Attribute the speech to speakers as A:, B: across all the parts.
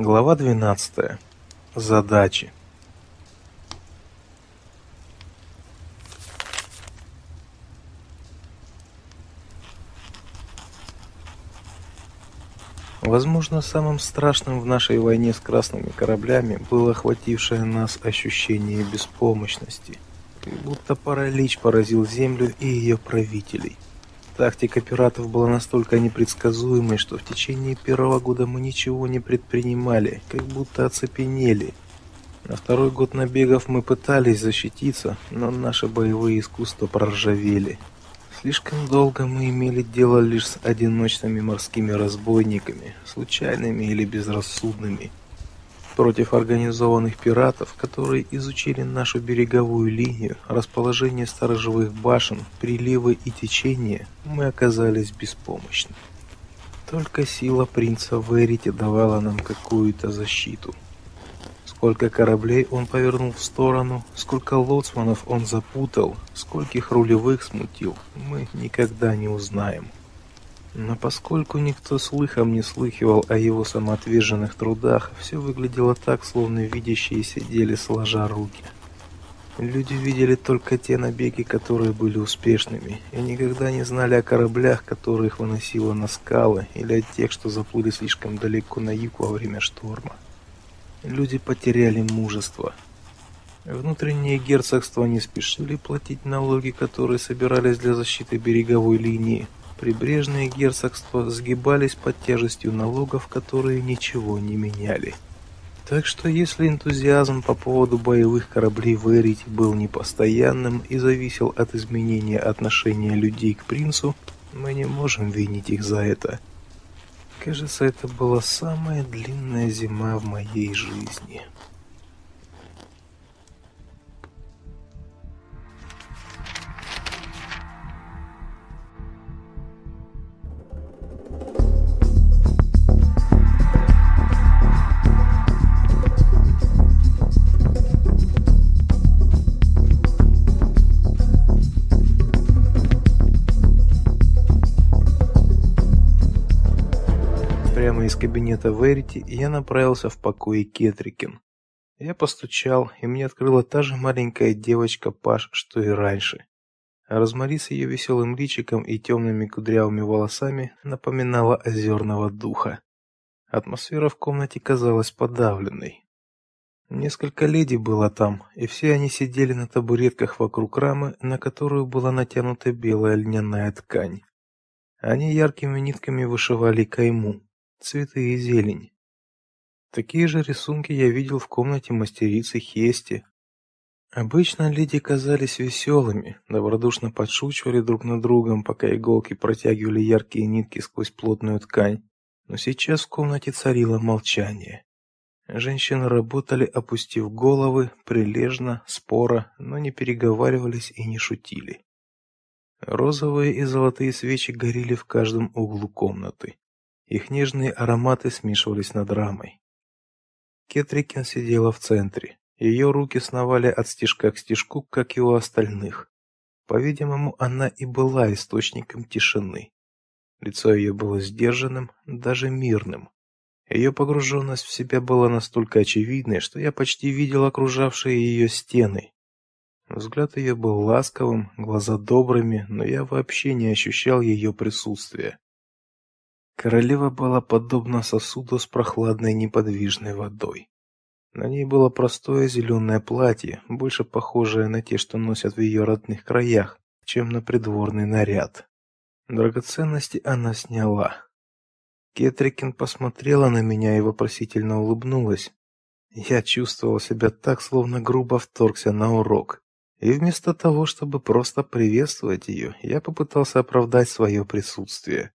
A: Глава 12. Задачи. Возможно, самым страшным в нашей войне с красными кораблями было охватившее нас ощущение беспомощности, как будто паралич поразил землю и ее правителей. Тактика пиратов была настолько непредсказуемой, что в течение первого года мы ничего не предпринимали, как будто оцепенели. На второй год набегов мы пытались защититься, но наши боевые искусства проржавели. Слишком долго мы имели дело лишь с одиночными морскими разбойниками, случайными или безрассудными против организованных пиратов, которые изучили нашу береговую линию, расположение сторожевых башен, приливы и течения, мы оказались беспомощны. Только сила принца Верити давала нам какую-то защиту. Сколько кораблей он повернул в сторону, сколько лоцманов он запутал, скольких рулевых смутил, мы никогда не узнаем. Но поскольку никто слыхом не слыхивал о его самоотверженных трудах, все выглядело так, словно видящие сидели сложа руки. Люди видели только те набеги, которые были успешными, и никогда не знали о кораблях, которых выносило на скалы, или о тех, что заплыли слишком далеко на юг во время шторма. Люди потеряли мужество. Внутренние герцогства не спешили платить налоги, которые собирались для защиты береговой линии, Прибрежные герцогства сгибались под тяжестью налогов, которые ничего не меняли. Так что если энтузиазм по поводу боевых кораблей в Эрите был непостоянным и зависел от изменения отношения людей к принцу, мы не можем винить их за это. Кажется, это была самая длинная зима в моей жизни. Кабинета Верити, я направился в покои Кетрикин. Я постучал, и мне открыла та же маленькая девочка Паш, что и раньше. Розмари с ее веселым личиком и темными кудрявыми волосами напоминала озерного духа. Атмосфера в комнате казалась подавленной. Несколько леди было там, и все они сидели на табуретках вокруг рамы, на которую была натянута белая льняная ткань. Они яркими нитками вышивали кайму цветы и зелень. Такие же рисунки я видел в комнате мастерицы Хести. Обычно леди казались веселыми, добродушно подшучивали друг над другом, пока иголки протягивали яркие нитки сквозь плотную ткань. Но сейчас в комнате царило молчание. Женщины работали, опустив головы, прилежно, споро, но не переговаривались и не шутили. Розовые и золотые свечи горели в каждом углу комнаты. Их нежные ароматы смешивались над рамой. Кетрикин сидела в центре. Ее руки сновали от стежка к стежку, как и у остальных. По-видимому, она и была источником тишины. Лицо ее было сдержанным, даже мирным. Ее погруженность в себя была настолько очевидной, что я почти видел окружавшие ее стены. Взгляд ее был ласковым, глаза добрыми, но я вообще не ощущал ее присутствия. Королева была подобна сосуду с прохладной неподвижной водой. На ней было простое зеленое платье, больше похожее на те, что носят в ее родных краях, чем на придворный наряд. Драгоценности она сняла. Кетрикин посмотрела на меня и вопросительно улыбнулась. Я чувствовал себя так, словно грубо вторгся на урок. И вместо того, чтобы просто приветствовать ее, я попытался оправдать свое присутствие.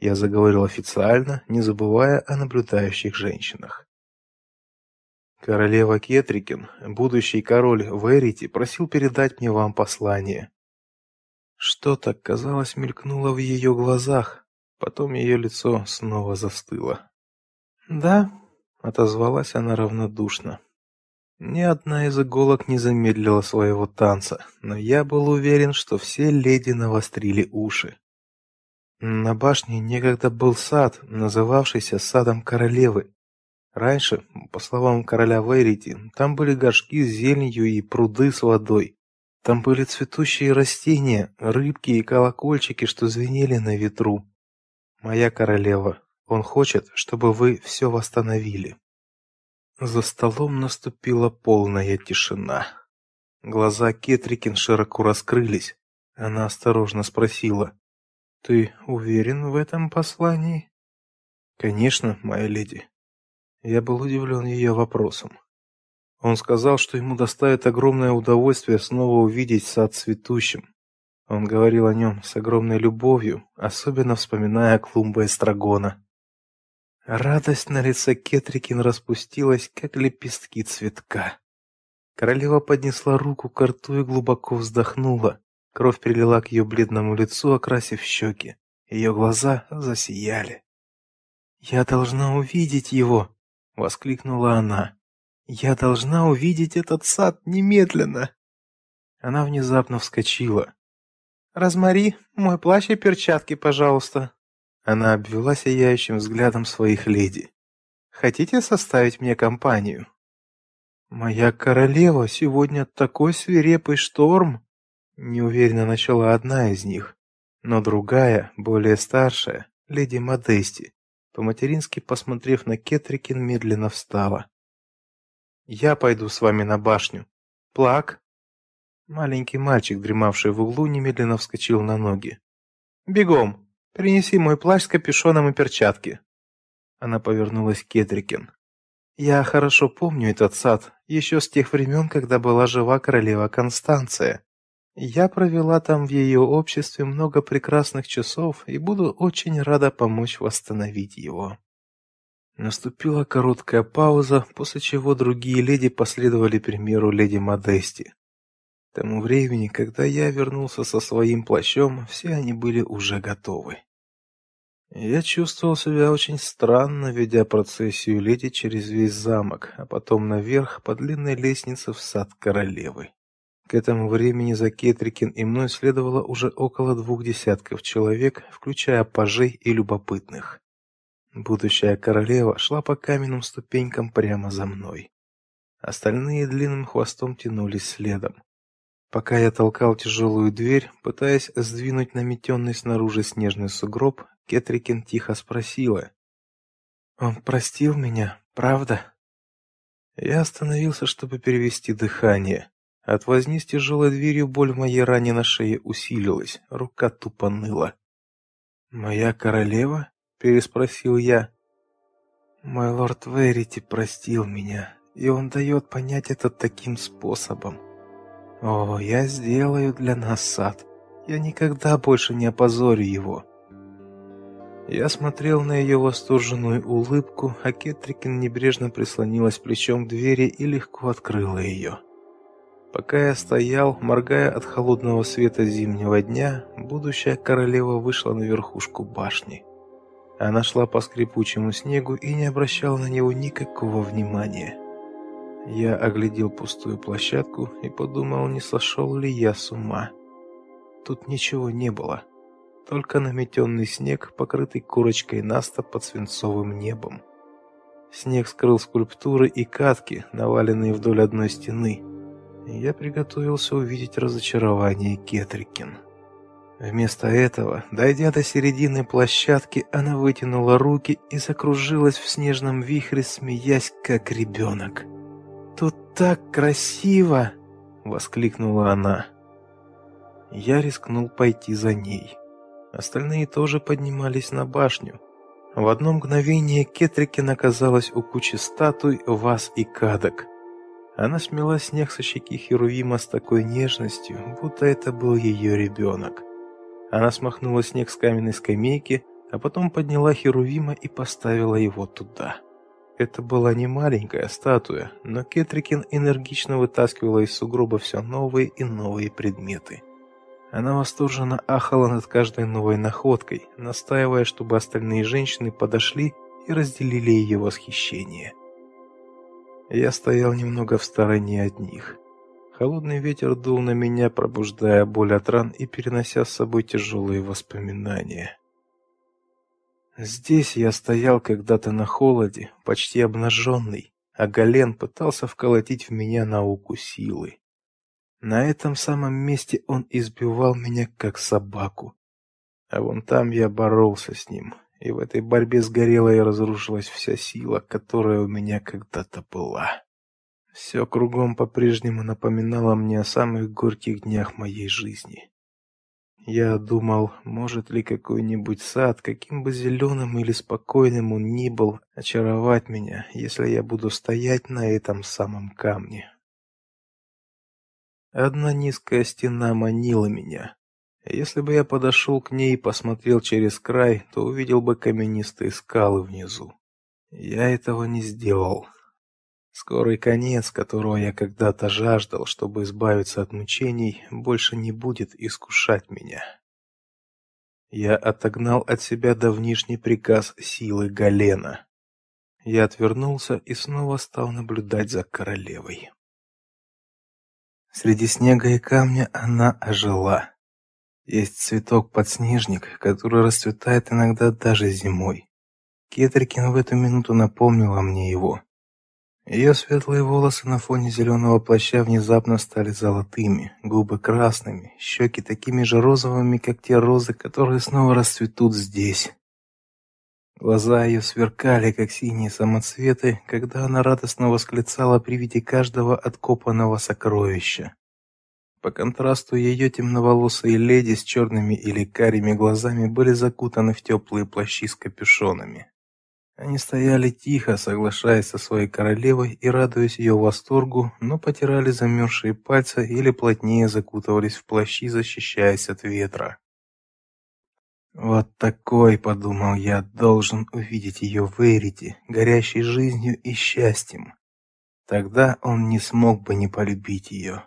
A: Я заговорил официально, не забывая о наблюдающих женщинах. Королева Кетрикин, будущий король Верити, просил передать мне вам послание. Что-то, казалось, мелькнуло в ее глазах, потом ее лицо снова застыло. "Да", отозвалась она равнодушно. Ни одна из иголок не замедлила своего танца, но я был уверен, что все леди навострили уши. На башне некогда был сад, называвшийся садом королевы. Раньше, по словам короля Вейрити, там были горшки с зеленью и пруды с водой. Там были цветущие растения, рыбки и колокольчики, что звенели на ветру. Моя королева, он хочет, чтобы вы все восстановили. За столом наступила полная тишина. Глаза Кетрикин широко раскрылись. Она осторожно спросила: "Ты уверен в этом послании?" "Конечно, моя леди". Я был удивлен ее вопросом. Он сказал, что ему доставит огромное удовольствие снова увидеть сад цветущим. Он говорил о нем с огромной любовью, особенно вспоминая клумбы эстрагона. Радость на лице Кетрикин распустилась, как лепестки цветка. Королева поднесла руку к рту и глубоко вздохнула. Кровь прилила к ее бледному лицу, окрасив щеки. Ее глаза засияли. "Я должна увидеть его", воскликнула она. "Я должна увидеть этот сад немедленно". Она внезапно вскочила. "Розмари, мой плащ и перчатки, пожалуйста", она обвела сияющим взглядом своих леди. Хотите составить мне компанию? Моя королева, сегодня такой свирепый шторм, неуверенно начала одна из них, но другая, более старшая, леди Модести, по-матерински посмотрев на Кетрикин, медленно встала. Я пойду с вами на башню. Плак. Маленький мальчик, дремавший в углу, немедленно вскочил на ноги. Бегом. Принеси мой плащ с капюшоном и перчатки. Она повернулась к Кетрикин. Я хорошо помню этот сад, еще с тех времен, когда была жива королева Констанция. Я провела там в ее обществе много прекрасных часов и буду очень рада помочь восстановить его. Наступила короткая пауза, после чего другие леди последовали примеру леди Модести тому времени, когда я вернулся со своим плащом, все они были уже готовы. Я чувствовал себя очень странно, ведя процессию леди через весь замок, а потом наверх по длинной лестнице в сад королевы. К этому времени за Кетрикин и мной следовало уже около двух десятков человек, включая пажей и любопытных. Будущая королева шла по каменным ступенькам прямо за мной. Остальные длинным хвостом тянулись следом. Пока я толкал тяжелую дверь, пытаясь сдвинуть наметенный снаружи снежный сугроб, Кетрикин тихо спросила: "Он простил меня, правда?" Я остановился, чтобы перевести дыхание. От возни с тяжелой дверью боль в моей ране на шее усилилась, рука тупо ныла. "Моя королева?" переспросил я. "Мой лорд Верити простил меня, и он дает понять это таким способом. О, я сделаю для нас сад. Я никогда больше не опозорю его. Я смотрел на ее восторженную улыбку, а Кетрикин небрежно прислонилась плечом к двери и легко открыла ее. Пока я стоял, моргая от холодного света зимнего дня, будущая королева вышла на верхушку башни. Она шла по скрипучему снегу и не обращала на него никакого внимания. Я оглядел пустую площадку и подумал, не сошел ли я с ума. Тут ничего не было, только наметенный снег, покрытый корочкой наста под свинцовым небом. Снег скрыл скульптуры и катки, наваленные вдоль одной стены. Я приготовился увидеть разочарование Кетрикин. Вместо этого, дойдя до середины площадки, она вытянула руки и закружилась в снежном вихре, смеясь как ребенок. Тут так красиво, воскликнула она. Я рискнул пойти за ней. Остальные тоже поднимались на башню. В одно мгновение Кетрикин оказалась у кучи статуй, ваз и кадок. Она смела снег со щеки Херувима с такой нежностью, будто это был ее ребенок. Она смахнула снег с каменной скамейки, а потом подняла Херувима и поставила его туда. Это была не маленькая статуя, но Кетрикин энергично вытаскивала из сугроба все новые и новые предметы. Она восторженно ахала над каждой новой находкой, настаивая, чтобы остальные женщины подошли и разделили ее восхищение. Я стоял немного в стороне от них. Холодный ветер дул на меня, пробуждая боль от ран и перенося с собой тяжелые воспоминания. Здесь я стоял когда-то на холоде, почти обнаженный, а Гален пытался вколотить в меня науку силы. На этом самом месте он избивал меня как собаку. А вон там я боролся с ним, и в этой борьбе сгорела и разрушилась вся сила, которая у меня когда-то была. Все кругом по-прежнему напоминало мне о самых горьких днях моей жизни. Я думал, может ли какой-нибудь сад, каким бы зеленым или спокойным он ни был, очаровать меня, если я буду стоять на этом самом камне. Одна низкая стена манила меня. Если бы я подошел к ней и посмотрел через край, то увидел бы каменистые скалы внизу. Я этого не сделал. Скорый конец, которого я когда-то жаждал, чтобы избавиться от мучений, больше не будет искушать меня. Я отогнал от себя давнишний приказ силы Галена. Я отвернулся и снова стал наблюдать за королевой. Среди снега и камня она ожила. Есть цветок-подснежник, который расцветает иногда даже зимой. Кетрикин в эту минуту напомнила мне его. Ее светлые волосы на фоне зеленого плаща внезапно стали золотыми, губы красными, щеки такими же розовыми, как те розы, которые снова расцветут здесь. Глаза ее сверкали, как синие самоцветы, когда она радостно восклицала при виде каждого откопанного сокровища. По контрасту ее темноволосые леди с черными или карими глазами были закутаны в теплые плащи с капюшонами. Они стояли тихо, соглашаясь со своей королевой и радуясь ее восторгу, но потирали замерзшие пальцы или плотнее закутывались в плащи, защищаясь от ветра. Вот такой, подумал я, должен увидеть ее в Эрите, горящей жизнью и счастьем. Тогда он не смог бы не полюбить ее.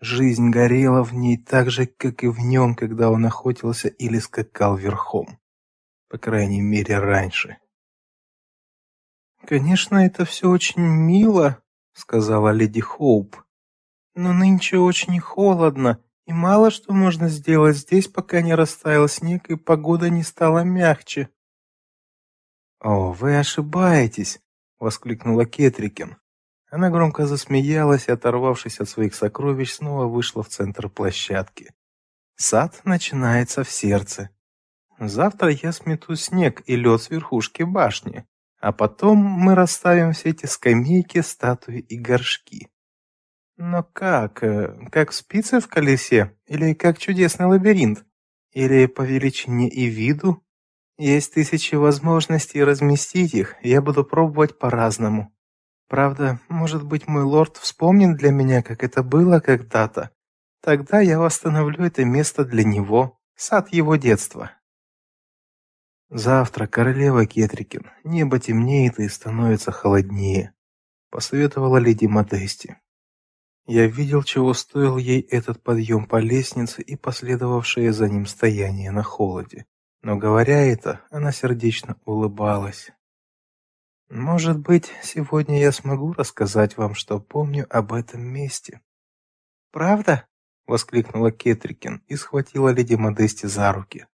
A: Жизнь горела в ней так же, как и в нем, когда он охотился или скакал верхом. По крайней мере, раньше. «Конечно, это все очень мило», — сказала леди Хоуп. «Но нынче очень холодно, и мало что можно сделать здесь, пока не растаял снег и погода не стала мягче». «О, вы ошибаетесь», — воскликнула Кетрикин. Она громко засмеялась и, оторвавшись от своих сокровищ, снова вышла в центр площадки. «Сад начинается в сердце. Завтра я смету снег и лед с верхушки башни. А потом мы расставим все эти скамейки, статуи и горшки. Но как? Э, как спицы в колесе? Или как чудесный лабиринт? Или по величине и виду? Есть тысячи возможностей разместить их, я буду пробовать по-разному. Правда, может быть, мой лорд вспомнит для меня, как это было когда-то. Тогда я восстановлю это место для него, сад его детства. Завтра, королева Кетрикин, небо темнеет и становится холоднее, посоветовала леди Модести. Я видел, чего стоил ей этот подъем по лестнице и последовавшее за ним стояние на холоде. Но говоря это, она сердечно улыбалась. Может быть, сегодня я смогу рассказать вам, что помню об этом месте. Правда? воскликнула Кетрикин и схватила леди Модести за руки.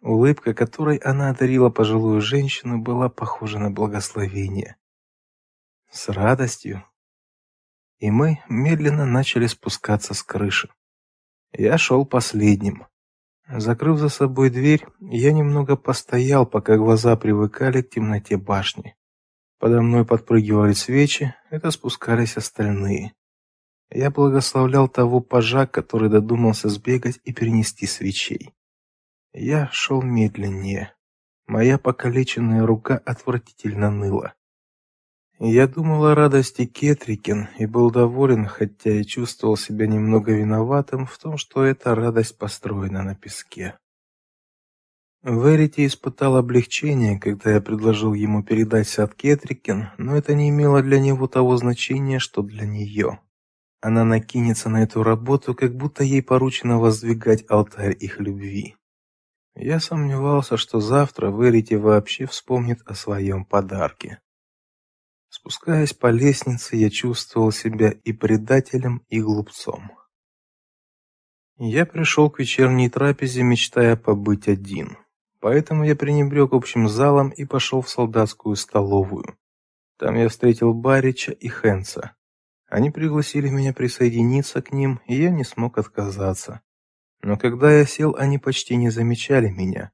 A: Улыбка, которой она одарила пожилую женщину, была похожа на благословение. С радостью. И мы медленно начали спускаться с крыши. Я шел последним. Закрыв за собой дверь, я немного постоял, пока глаза привыкали к темноте башни. Подо мной подпрыгивали свечи, это спускались остальные. Я благословлял того пажа, который додумался сбегать и перенести свечей. Я шел медленнее. Моя покалеченная рука отвратительно ныла. Я думал о радости Кетрикин и был доволен, хотя и чувствовал себя немного виноватым в том, что эта радость построена на песке. Верити испытал облегчение, когда я предложил ему передать сад Кетрикин, но это не имело для него того значения, что для нее. Она накинется на эту работу, как будто ей поручено воздвигать алтарь их любви. Я сомневался, что завтра Верити вообще вспомнит о своем подарке. Спускаясь по лестнице, я чувствовал себя и предателем, и глупцом. Я пришел к вечерней трапезе, мечтая побыть один. Поэтому я пренебрег общим залом и пошел в солдатскую столовую. Там я встретил Барича и Хенса. Они пригласили меня присоединиться к ним, и я не смог отказаться. Но когда я сел, они почти не замечали меня.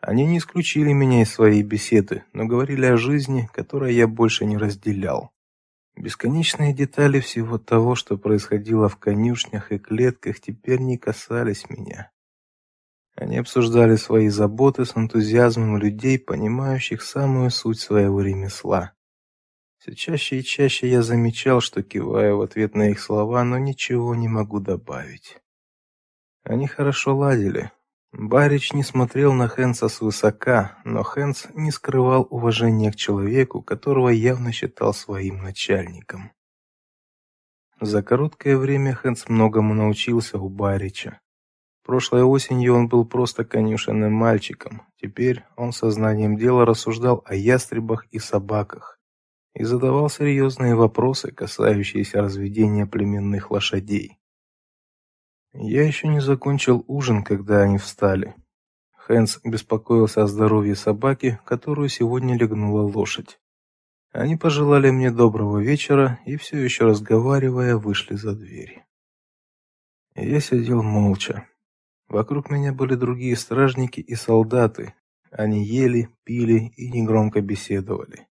A: Они не исключили меня из своей беседы, но говорили о жизни, которую я больше не разделял. Бесконечные детали всего того, что происходило в конюшнях и клетках, теперь не касались меня. Они обсуждали свои заботы с энтузиазмом людей, понимающих самую суть своего ремесла. Все чаще и чаще я замечал, что киваю в ответ на их слова, но ничего не могу добавить. Они хорошо ладили. Барич не смотрел на Хенса свысока, но Хенс не скрывал уважения к человеку, которого явно считал своим начальником. За короткое время Хенс многому научился у Барича. Прошлой осенью он был просто конюшенным мальчиком. Теперь он сознанием дела рассуждал о ястребах и собаках и задавал серьезные вопросы, касающиеся разведения племенных лошадей. Я еще не закончил ужин, когда они встали. Хэнс беспокоился о здоровье собаки, которую сегодня легнула лошадь. Они пожелали мне доброго вечера и все еще разговаривая, вышли за дверь. Я сидел молча. Вокруг меня были другие стражники и солдаты. Они ели, пили и негромко беседовали.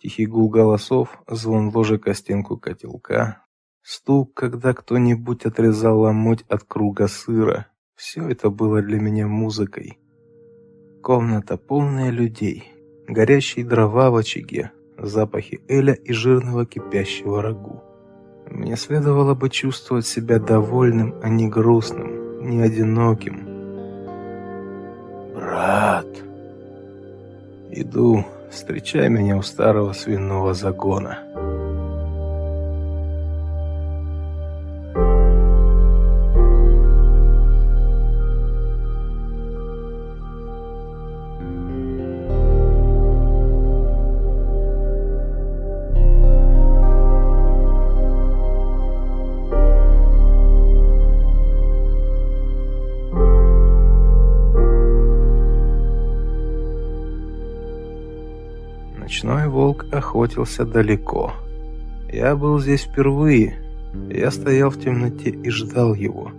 A: Тихий гул голосов, звон ложек о стенку котелка, стук, когда кто-нибудь отрезал ломоть от круга сыра. Все это было для меня музыкой. Комната полная людей, горящие дрова в очаге, запахи эля и жирного кипящего рагу. Мне следовало бы чувствовать себя довольным, а не грустным не одиноким.
B: Брат,
A: иду, встречай меня у старого свиного загона. Охотился далеко. Я был здесь впервые. Я стоял в темноте и ждал его.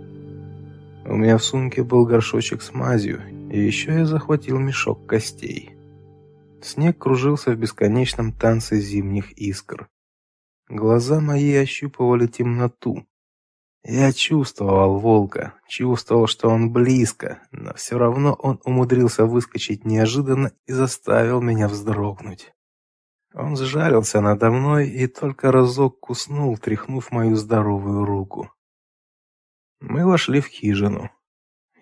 A: У меня в сумке был горшочек с мазью, и еще я захватил мешок костей. Снег кружился в бесконечном танце зимних искр. Глаза мои ощупывали темноту. Я чувствовал волка, чувствовал, что он близко, но все равно он умудрился выскочить неожиданно и заставил меня вздрогнуть. Он сжалился надо мной и только разок куснул, тряхнув мою здоровую руку. Мы вошли в хижину.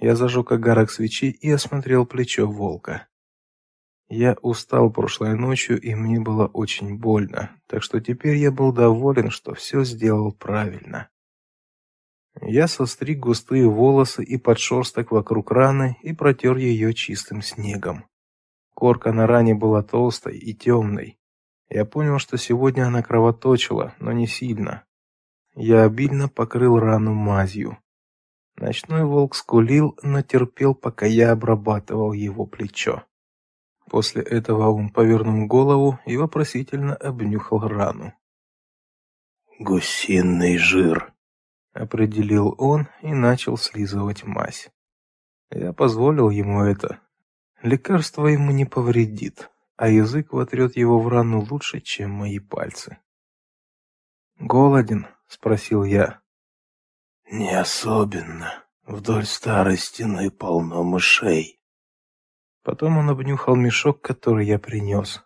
A: Я зажег огарок свечи и осмотрел плечо волка. Я устал прошлой ночью, и мне было очень больно, так что теперь я был доволен, что все сделал правильно. Я состриг густые волосы и подшерсток вокруг раны и протер ее чистым снегом. Корка на ране была толстой и темной, я понял, что сегодня она кровоточила, но не сильно. Я обильно покрыл рану мазью. Ночной волк скулил, но терпел, пока я обрабатывал его плечо. После этого он повернул голову и вопросительно обнюхал рану.
B: «Гусиный жир», —
A: определил он и начал слизывать мазь. Я позволил ему это. Лекарство ему не повредит а язык вотрет его в рану лучше, чем мои пальцы. «Голоден?» — спросил я.
B: «Не особенно. Вдоль старой стены полно мышей».
A: Потом он обнюхал мешок, который я принес.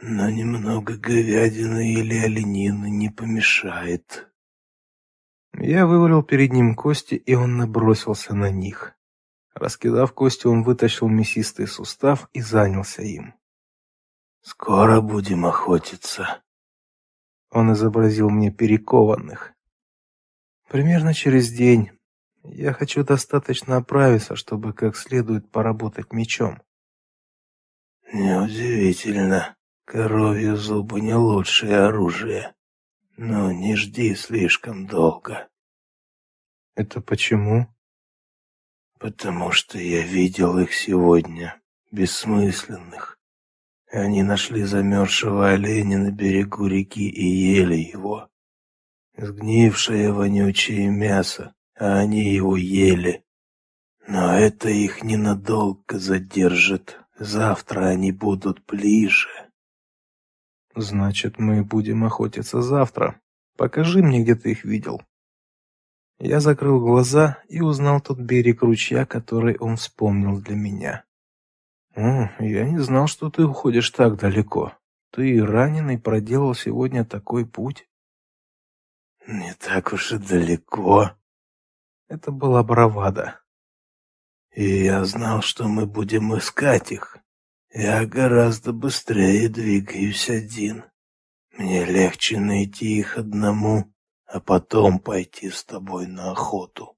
B: «Но немного говядины или оленины не помешает».
A: Я вывалил перед ним кости, и он набросился на них. Раскидав кости, он вытащил мясистый сустав и занялся им.
B: «Скоро будем охотиться».
A: Он изобразил мне перекованных. «Примерно через день. Я хочу достаточно оправиться, чтобы как следует поработать мечом».
B: «Неудивительно. Коровьи зубы не лучшее оружие. Но не жди слишком долго».
A: «Это почему?»
B: Потому что я видел их сегодня, бессмысленных. Они нашли замерзшего оленя на берегу реки и ели его. Сгнившее вонючее мясо, а они его ели. Но это их ненадолго задержит. Завтра они будут ближе.
A: Значит, мы будем охотиться завтра. Покажи мне, где ты их видел. Я закрыл глаза и узнал тот берег ручья, который он вспомнил для меня. О, я не знал, что ты уходишь так далеко. Ты раненый проделал сегодня такой путь.
B: Не так уж и далеко.
A: Это была бравада.
B: И я знал, что мы будем искать их. Я гораздо быстрее двигаюсь один. Мне легче найти их одному, а потом пойти с тобой на охоту.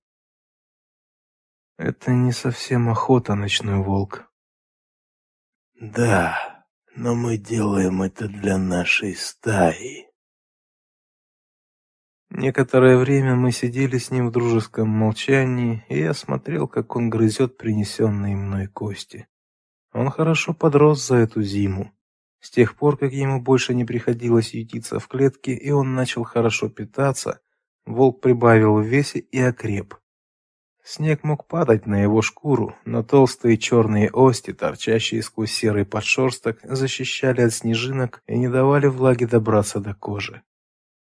A: Это не совсем охота, ночной волк.
B: Да, но мы делаем это для нашей стаи.
A: Некоторое время мы сидели с ним в дружеском молчании, и я смотрел, как он грызет принесенные мной кости. Он хорошо подрос за эту зиму. С тех пор, как ему больше не приходилось ютиться в клетке, и он начал хорошо питаться, волк прибавил в весе и окреп. Снег мог падать на его шкуру, но толстые черные ости, торчащие сквозь серый подшерсток, защищали от снежинок и не давали влаге добраться до кожи.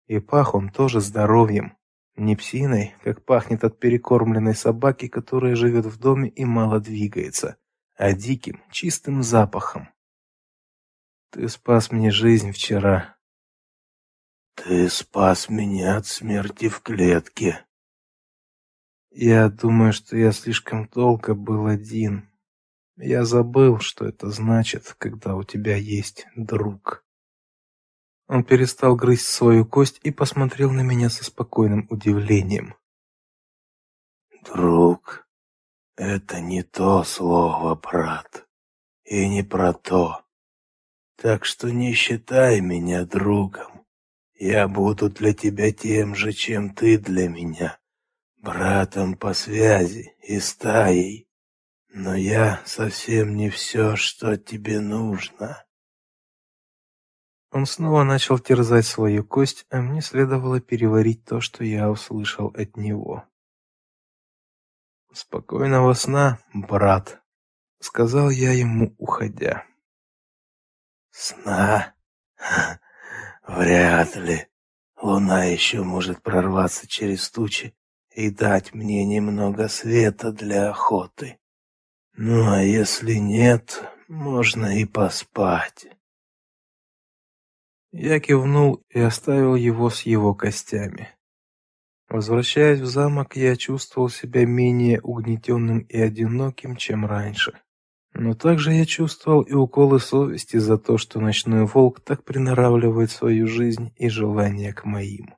A: И пах он тоже здоровьем, не псиной, как пахнет от перекормленной собаки, которая живет в доме и мало двигается, а диким, чистым запахом. Ты спас мне жизнь вчера.
B: Ты спас меня от смерти в клетке.
A: Я думаю, что я слишком долго был один. Я забыл, что это значит, когда у тебя есть друг. Он перестал грызть свою кость и посмотрел на меня со спокойным удивлением.
B: Друг, это не то слово, брат, и не про то. Так что не считай меня другом. Я буду для тебя тем же, чем ты для меня, братом по связи и стаей. Но я совсем не все, что тебе нужно.
A: Он снова начал терзать свою кость, а мне следовало переварить то, что я услышал от него. Спокойного сна, брат, сказал я ему, уходя.
B: Сна? Вряд ли. Луна еще может прорваться через тучи и дать мне немного света для охоты. Ну а если нет, можно и поспать.
A: Я кивнул и оставил его с его костями. Возвращаясь в замок, я чувствовал себя менее угнетенным и одиноким, чем раньше. Но также я чувствовал и уколы совести за то, что ночной волк так приноравливает свою жизнь и желания к моим.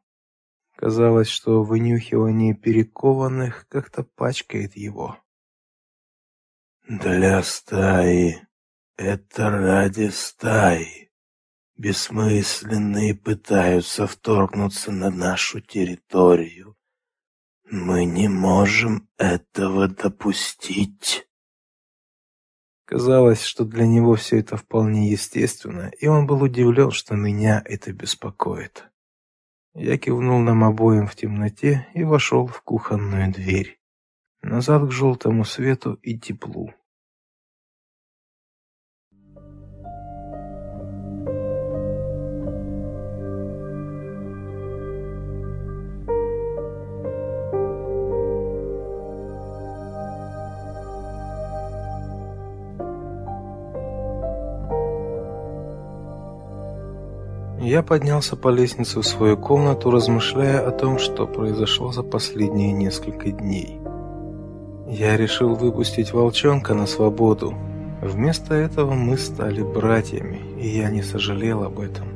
A: Казалось, что вынюхивание перекованных как-то пачкает его.
B: Для стаи. Это ради стаи. Бессмысленные пытаются вторгнуться на нашу территорию. Мы не можем этого допустить.
A: Казалось, что для него все это вполне естественно, и он был удивлен, что меня это беспокоит. Я кивнул нам обоим в темноте и вошел в кухонную дверь. Назад к желтому свету и теплу. Я поднялся по лестнице в свою комнату, размышляя о том, что произошло за последние несколько дней. Я решил выпустить волчонка на свободу. Вместо этого мы стали братьями, и я не сожалел об этом.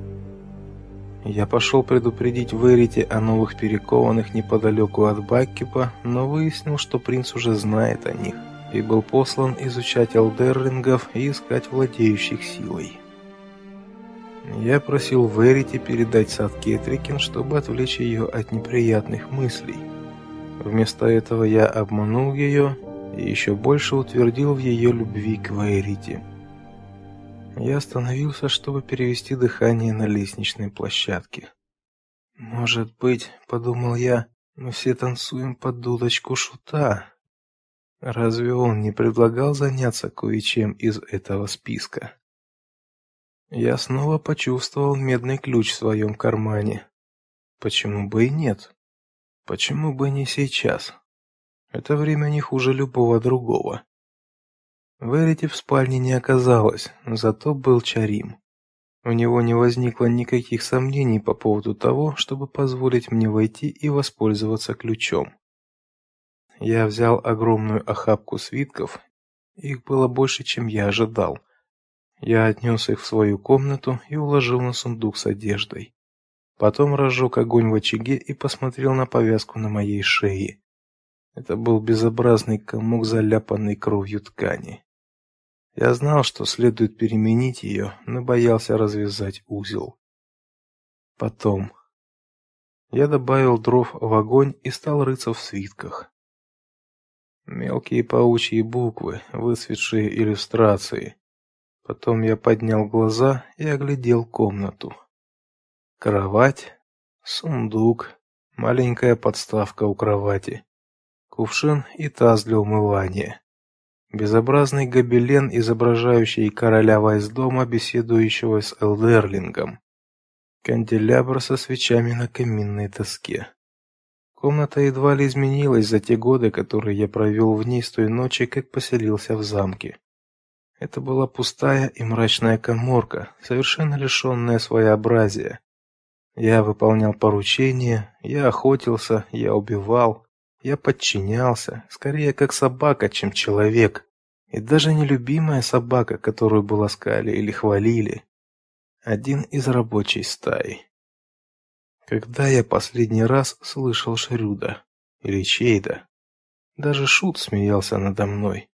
A: Я пошел предупредить Верите о новых перекованных неподалеку от Баккипа, но выяснил, что принц уже знает о них и был послан изучать алдерлингов и искать владеющих силой. Я просил Верити передать сад Кетрикин, чтобы отвлечь ее от неприятных мыслей. Вместо этого я обманул ее и еще больше утвердил в ее любви к Вейрити. Я остановился, чтобы перевести дыхание на лестничной площадке. Может быть, подумал я, мы все танцуем под дудочку шута. Разве он не предлагал заняться кое-чем из этого списка? Я снова почувствовал медный ключ в своем кармане. Почему бы и нет? Почему бы не сейчас? Это время не хуже любого другого. Верити в спальне не оказалось, зато был Чарим. У него не возникло никаких сомнений по поводу того, чтобы позволить мне войти и воспользоваться ключом. Я взял огромную охапку свитков, их было больше, чем я ожидал. Я отнес их в свою комнату и уложил на сундук с одеждой. Потом разжег огонь в очаге и посмотрел на повязку на моей шее. Это был безобразный комок заляпанной кровью ткани. Я знал, что следует переменить ее, но боялся развязать узел. Потом я добавил дров в огонь и стал рыться в свитках. Мелкие паучьи буквы, выцветшие иллюстрации. Потом я поднял глаза и оглядел комнату. Кровать, сундук, маленькая подставка у кровати, кувшин и таз для умывания. Безобразный гобелен, изображающий короля дома, беседующего с Элдерлингом. Канделябр со свечами на каминной доске. Комната едва ли изменилась за те годы, которые я провел в ней с той ночи, как поселился в замке. Это была пустая и мрачная каморка, совершенно лишенная своеобразия. Я выполнял поручения, я охотился, я убивал, я подчинялся, скорее как собака, чем человек. И даже не любимая собака, которую бы ласкали или хвалили. Один из рабочей стаи. Когда я последний раз слышал Шрюда или Чейда? Даже шут смеялся надо мной.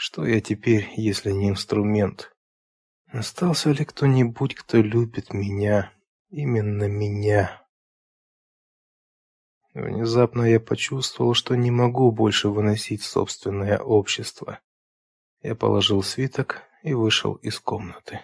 A: Что я теперь, если не инструмент? Остался ли кто-нибудь, кто любит меня, именно меня? Внезапно я почувствовал, что не могу больше выносить собственное общество. Я положил свиток и вышел из комнаты.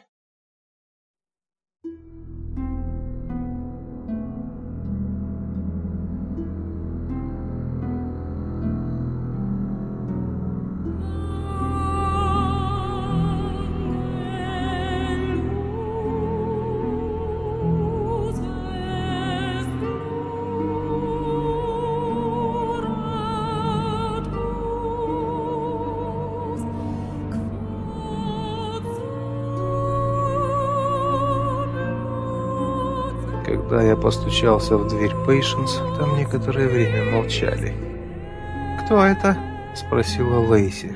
A: Я постучался в дверь Пейшенс, там некоторое время молчали. «Кто это?» – спросила Лейси.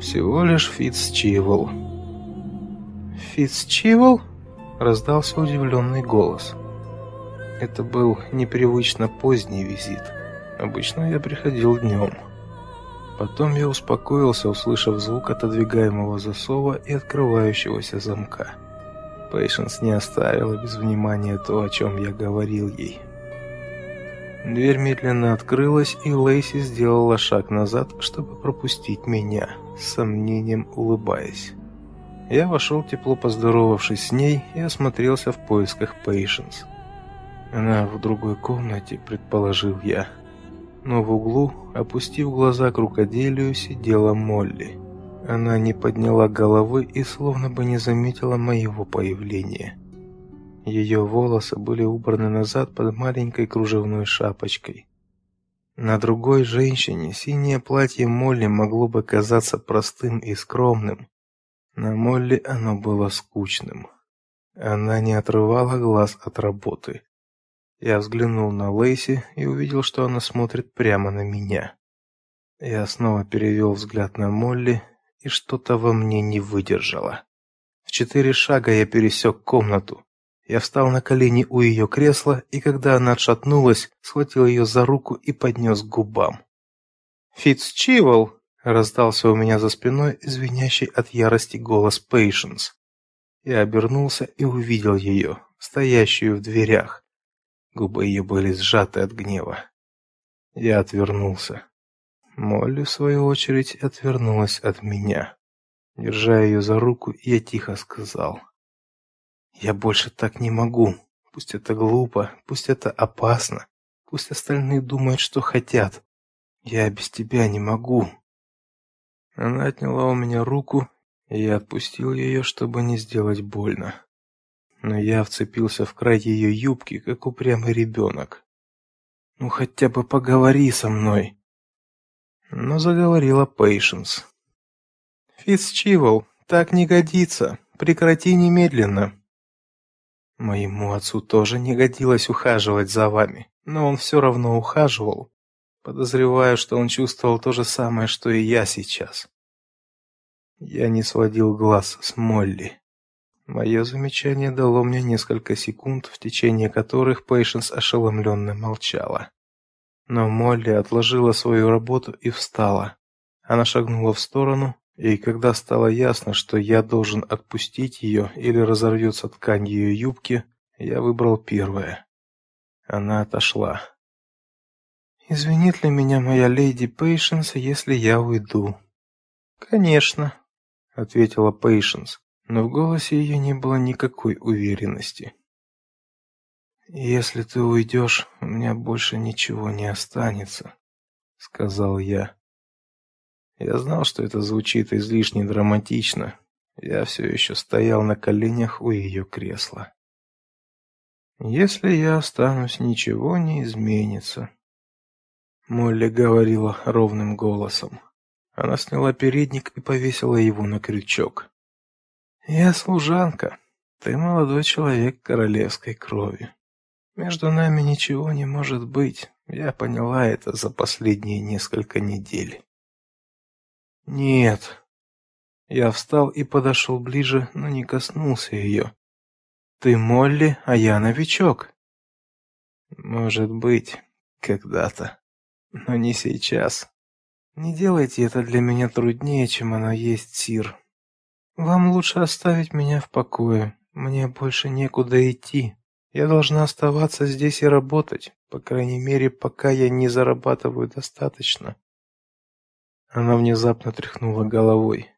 A: «Всего лишь Фитцчивл». «Фитцчивл?» – раздался удивленный голос. Это был непривычно поздний визит. Обычно я приходил днем. Потом я успокоился, услышав звук отодвигаемого засова и открывающегося замка. Пейшенс не оставила без внимания то, о чем я говорил ей. Дверь медленно открылась, и Лейси сделала шаг назад, чтобы пропустить меня, с сомнением улыбаясь. Я вошел, тепло поздоровавшись с ней, и осмотрелся в поисках Пейшенс. Она в другой комнате, предположил я. Но в углу, опустив глаза к рукоделию, сидела Молли. Она не подняла головы и словно бы не заметила моего появления. Ее волосы были убраны назад под маленькой кружевной шапочкой. На другой женщине синее платье Молли могло бы казаться простым и скромным. На Молли оно было скучным. Она не отрывала глаз от работы. Я взглянул на Лейси и увидел, что она смотрит прямо на меня. Я снова перевел взгляд на Молли и что-то во мне не выдержало. В четыре шага я пересек комнату. Я встал на колени у ее кресла, и когда она отшатнулась, схватил ее за руку и поднес к губам. «Фитцчивл!» — раздался у меня за спиной звенящий от ярости голос Пейшенс. Я обернулся и увидел ее, стоящую в дверях. Губы ее были сжаты от гнева. Я отвернулся. Молли, в свою очередь, отвернулась от меня. Держа ее за руку, я тихо сказал. «Я больше так не могу. Пусть это глупо, пусть это опасно, пусть остальные думают, что хотят. Я без тебя не могу». Она отняла у меня руку, и я отпустил ее, чтобы не сделать больно. Но я вцепился в край ее юбки, как упрямый ребенок. «Ну хотя бы поговори со мной!» Но заговорила Пейшенс. «Фицчивол, так не годится. Прекрати немедленно». Моему отцу тоже не годилось ухаживать за вами, но он все равно ухаживал. Подозреваю, что он чувствовал то же самое, что и я сейчас. Я не сводил глаз с Молли. Мое замечание дало мне несколько секунд, в течение которых Пейшенс ошеломленно молчала. Но Молли отложила свою работу и встала. Она шагнула в сторону, и когда стало ясно, что я должен отпустить ее или разорвется ткань ее юбки, я выбрал первое. Она отошла. Извинит ли меня моя леди Пейшенс, если я уйду? Конечно, ответила Пейшенс, но в голосе ее не было никакой уверенности. Если ты уйдешь, у меня больше ничего не останется, сказал я. Я знал, что это звучит излишне драматично. Я все еще стоял на коленях у ее кресла. Если я останусь, ничего не изменится. Молли говорила ровным голосом. Она сняла передник и повесила его на крючок. Я служанка. Ты молодой человек королевской крови. Между нами ничего не может быть. Я поняла это за последние несколько недель. Нет. Я встал и подошел ближе, но не коснулся ее. Ты Молли, а я новичок. Может быть, когда-то, но не сейчас. Не делайте это для меня труднее, чем оно есть, сир. Вам лучше оставить меня в покое. Мне больше некуда идти. Я должна оставаться здесь и работать, по крайней мере, пока я не зарабатываю достаточно. Она внезапно тряхнула головой.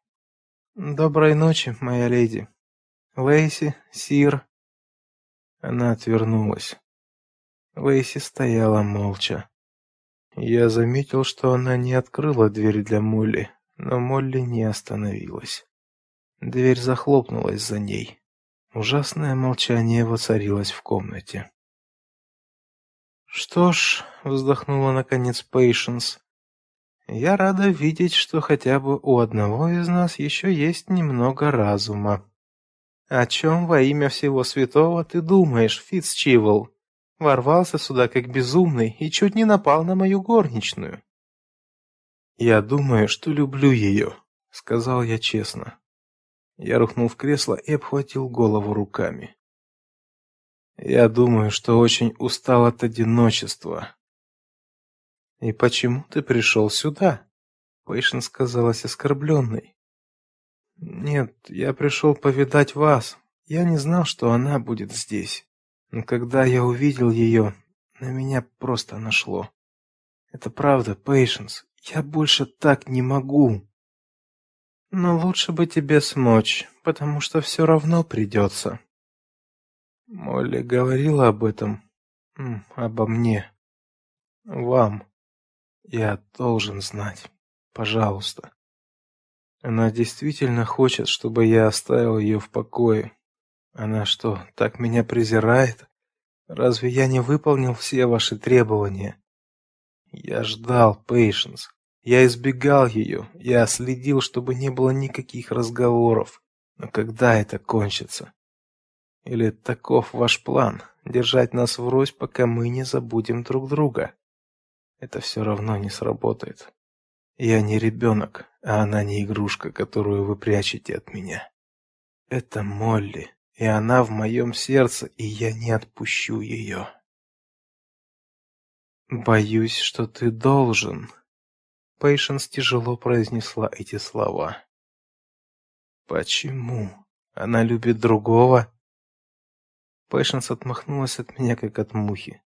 A: Доброй ночи, моя леди. Лейси, сир. Она отвернулась. Лейси стояла молча. Я заметил, что она не открыла дверь для Молли, но Молли не остановилась. Дверь захлопнулась за ней. Ужасное молчание воцарилось в комнате. Что ж, вздохнула наконец Пейшенс. Я рада видеть, что хотя бы у одного из нас еще есть немного разума. О чем во имя всего святого ты думаешь, Фицчивл? Ворвался сюда как безумный и чуть не напал на мою горничную. Я думаю, что люблю ее», — сказал я честно. Я рухнул в кресло и обхватил голову руками. Я думаю, что очень устал от одиночества. И почему ты пришел сюда? Пейшен сказалась оскорбленной. Нет, я пришел повидать вас. Я не знал, что она будет здесь. Но когда я увидел ее, на меня просто нашло. Это правда, Пейшенс. Я больше так не могу. Но лучше бы тебе смочь, потому что все равно придется. Молли говорила об этом, обо мне, вам. Я должен знать. Пожалуйста. Она действительно хочет, чтобы я оставил ее в покое. Она что, так меня презирает? Разве я не выполнил все ваши требования? Я ждал, Пейшенс. Я избегал ее, я следил, чтобы не было никаких разговоров. Но когда это кончится? Или таков ваш план держать нас врозь, пока мы не забудем друг друга? Это все равно не сработает. Я не ребенок, а она не игрушка, которую вы прячете от меня. Это Молли, и она в моем сердце, и я не отпущу ее. Боюсь, что ты должен, Пейшенс тяжело произнесла эти слова. Почему? Она любит другого? Пейшенс отмахнулась от меня как от мухи.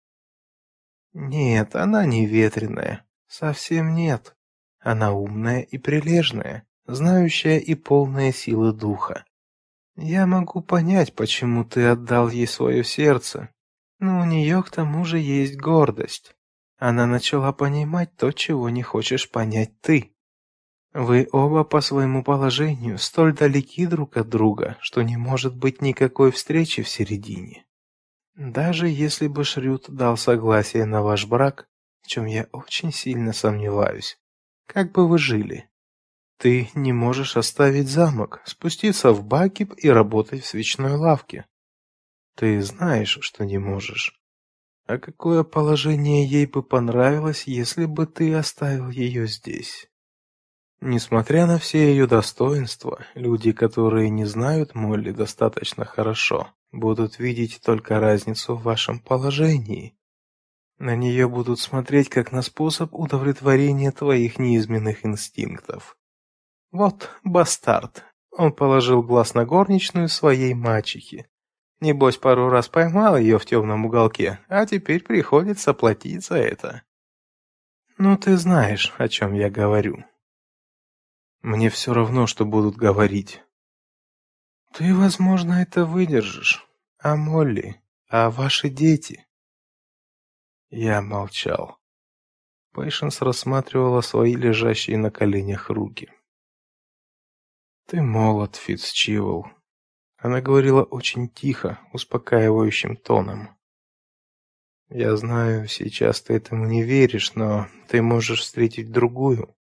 A: Нет, она не ветреная, совсем нет. Она умная и прилежная, знающая и полная силы духа. Я могу понять, почему ты отдал ей свое сердце, но у нее к тому же есть гордость. Она начала понимать то, чего не хочешь понять ты. Вы оба по своему положению столь далеки друг от друга, что не может быть никакой встречи в середине. Даже если бы Шрют дал согласие на ваш брак, в чем я очень сильно сомневаюсь, как бы вы жили? Ты не можешь оставить замок, спуститься в Бакип и работать в свечной лавке. Ты знаешь, что не можешь. А какое положение ей бы понравилось, если бы ты оставил ее здесь? Несмотря на все ее достоинства, люди, которые не знают Молли достаточно хорошо, будут видеть только разницу в вашем положении. На нее будут смотреть как на способ удовлетворения твоих неизменных инстинктов. Вот бастард. Он положил глаз на горничную своей мачехи. Небось, пару раз поймал ее в темном уголке, а теперь приходится платить за это. Ну, ты знаешь, о чем я говорю. Мне все равно, что будут говорить. Ты, возможно, это выдержишь. А Молли, а ваши дети? Я молчал. Пейшенс рассматривала свои лежащие на коленях руки. Ты молод, Фицчивл. Она говорила очень тихо, успокаивающим тоном. Я знаю, сейчас ты этому не веришь, но ты можешь встретить другую,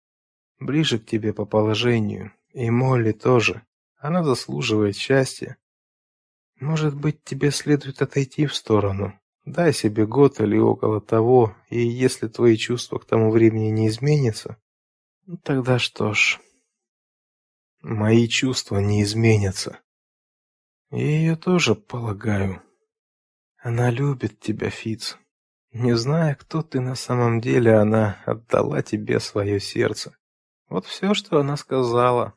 A: ближе к тебе по положению, и Молли тоже. Она заслуживает счастья. Может быть, тебе следует отойти в сторону. Дай себе год или около того, и если твои чувства к тому времени не изменятся, тогда что ж, Мои чувства не изменятся. И ее тоже, полагаю. Она любит тебя, Фиц. Не зная, кто ты на самом деле, она отдала тебе свое сердце. Вот все, что она сказала.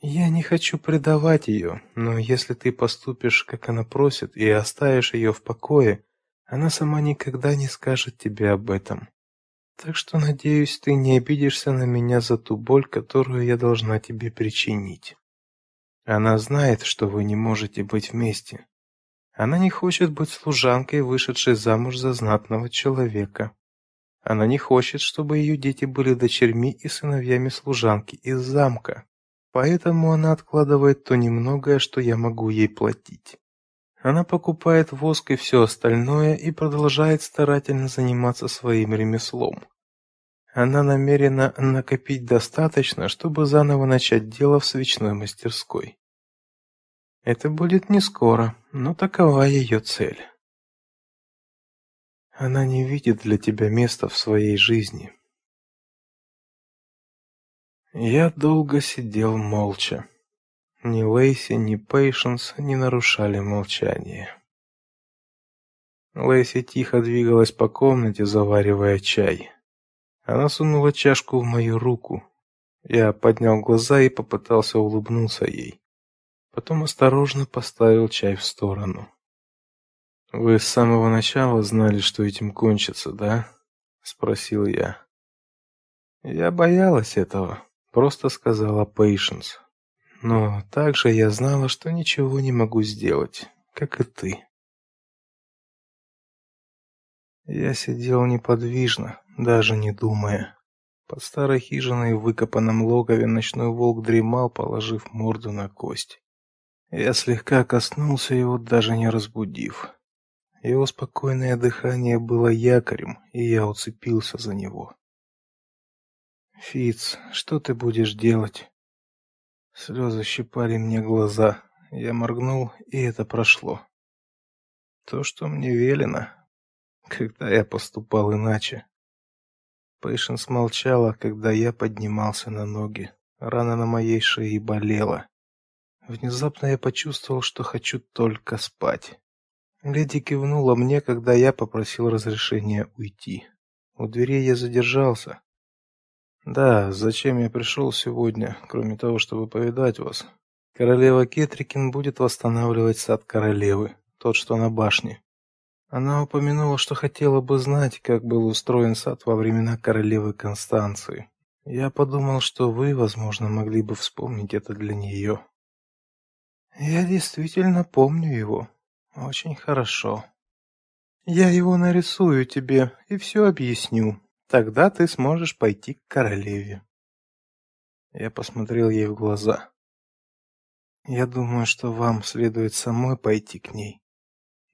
A: Я не хочу предавать ее, но если ты поступишь, как она просит, и оставишь ее в покое, она сама никогда не скажет тебе об этом. Так что, надеюсь, ты не обидишься на меня за ту боль, которую я должна тебе причинить. Она знает, что вы не можете быть вместе. Она не хочет быть служанкой, вышедшей замуж за знатного человека. Она не хочет, чтобы ее дети были дочерьми и сыновьями служанки из замка. Поэтому она откладывает то немногое, что я могу ей платить. Она покупает воск и все остальное и продолжает старательно заниматься своим ремеслом. Она намерена накопить достаточно, чтобы заново начать дело в свечной мастерской. Это будет не скоро, но такова ее цель. Она не видит для тебя места в своей жизни. Я долго сидел молча. Ни Лейси, ни Пейшенс не нарушали молчание. Лейси тихо двигалась по комнате, заваривая чай. Она сунула чашку в мою руку. Я поднял глаза и попытался улыбнуться ей. Потом осторожно поставил чай в сторону. Вы с самого начала знали, что этим кончится, да? спросил я. Я боялась этого, просто сказала Пейшенс. Но также я знала, что ничего не могу сделать, как и ты. Я сидел неподвижно, даже не думая. Под старой хижиной в выкопанном логове ночной волк дремал, положив морду на кость. Я слегка коснулся его, даже не разбудив. Его спокойное дыхание было якорем, и я уцепился за него. Фиц, что ты будешь делать? Слезы щипали мне глаза. Я моргнул, и это прошло. То, что мне велено, когда я поступал иначе. Пейшенс молчала, когда я поднимался на ноги. Рана на моей шее болела. Внезапно я почувствовал, что хочу только спать. Леди кивнула мне, когда я попросил разрешения уйти. У двери я задержался. Да, зачем я пришел сегодня, кроме того, чтобы повидать вас? Королева Кетрикин будет восстанавливать сад королевы, тот, что на башне. Она упомянула, что хотела бы знать, как был устроен сад во времена королевы Констанции. Я подумал, что вы, возможно, могли бы вспомнить это для нее». Я действительно помню его. Очень хорошо. Я его нарисую тебе и все объясню. Тогда ты сможешь пойти к королеве. Я посмотрел ей в глаза. Я думаю, что вам следует самой пойти к ней.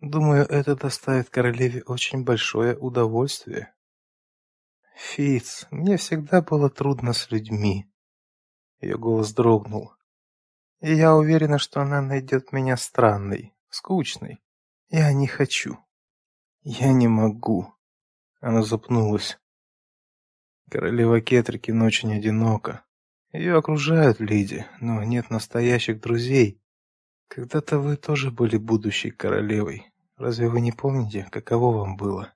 A: Думаю, это доставит королеве очень большое удовольствие. Фиц, мне всегда было трудно с людьми. Ее голос дрогнул. И я уверена, что она найдет меня странной, скучной. Я не хочу. Я не могу. Она запнулась. Королева Кетрикин очень одинока. Ее окружают люди, но нет настоящих друзей. Когда-то вы тоже были будущей королевой. Разве вы не помните, каково вам было?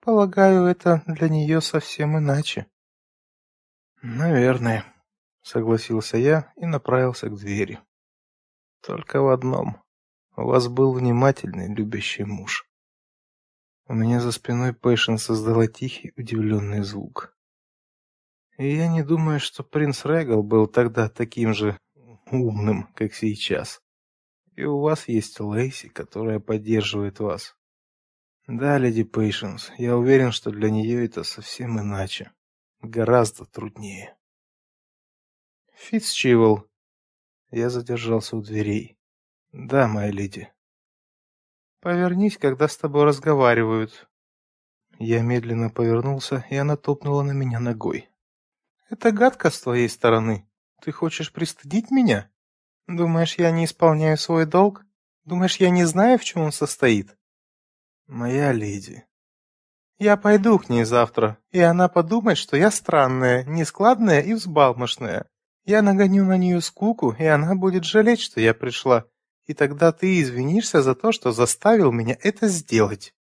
A: Полагаю, это для нее совсем иначе. Наверное согласился я и направился к двери. Только в одном. У вас был внимательный, любящий муж. У меня за спиной Пэшен создала тихий, удивленный звук. И я не думаю, что принц Регал был тогда таким же умным, как сейчас. И у вас есть Лейси, которая поддерживает вас. Да, леди Пейшенс, я уверен, что для нее это совсем иначе. Гораздо труднее. Фицчивл. Я задержался у дверей. Да, моя леди. Повернись, когда с тобой разговаривают. Я медленно повернулся, и она топнула на меня ногой. Это гадко с твоей стороны. Ты хочешь пристыдить меня? Думаешь, я не исполняю свой долг? Думаешь, я не знаю, в чем он состоит? Моя леди. Я пойду к ней завтра, и она подумает, что я странная, нескладная и взбалмошная. Я нагоню на нее скуку, и она будет жалеть, что я пришла. И тогда ты извинишься за то, что заставил меня это сделать.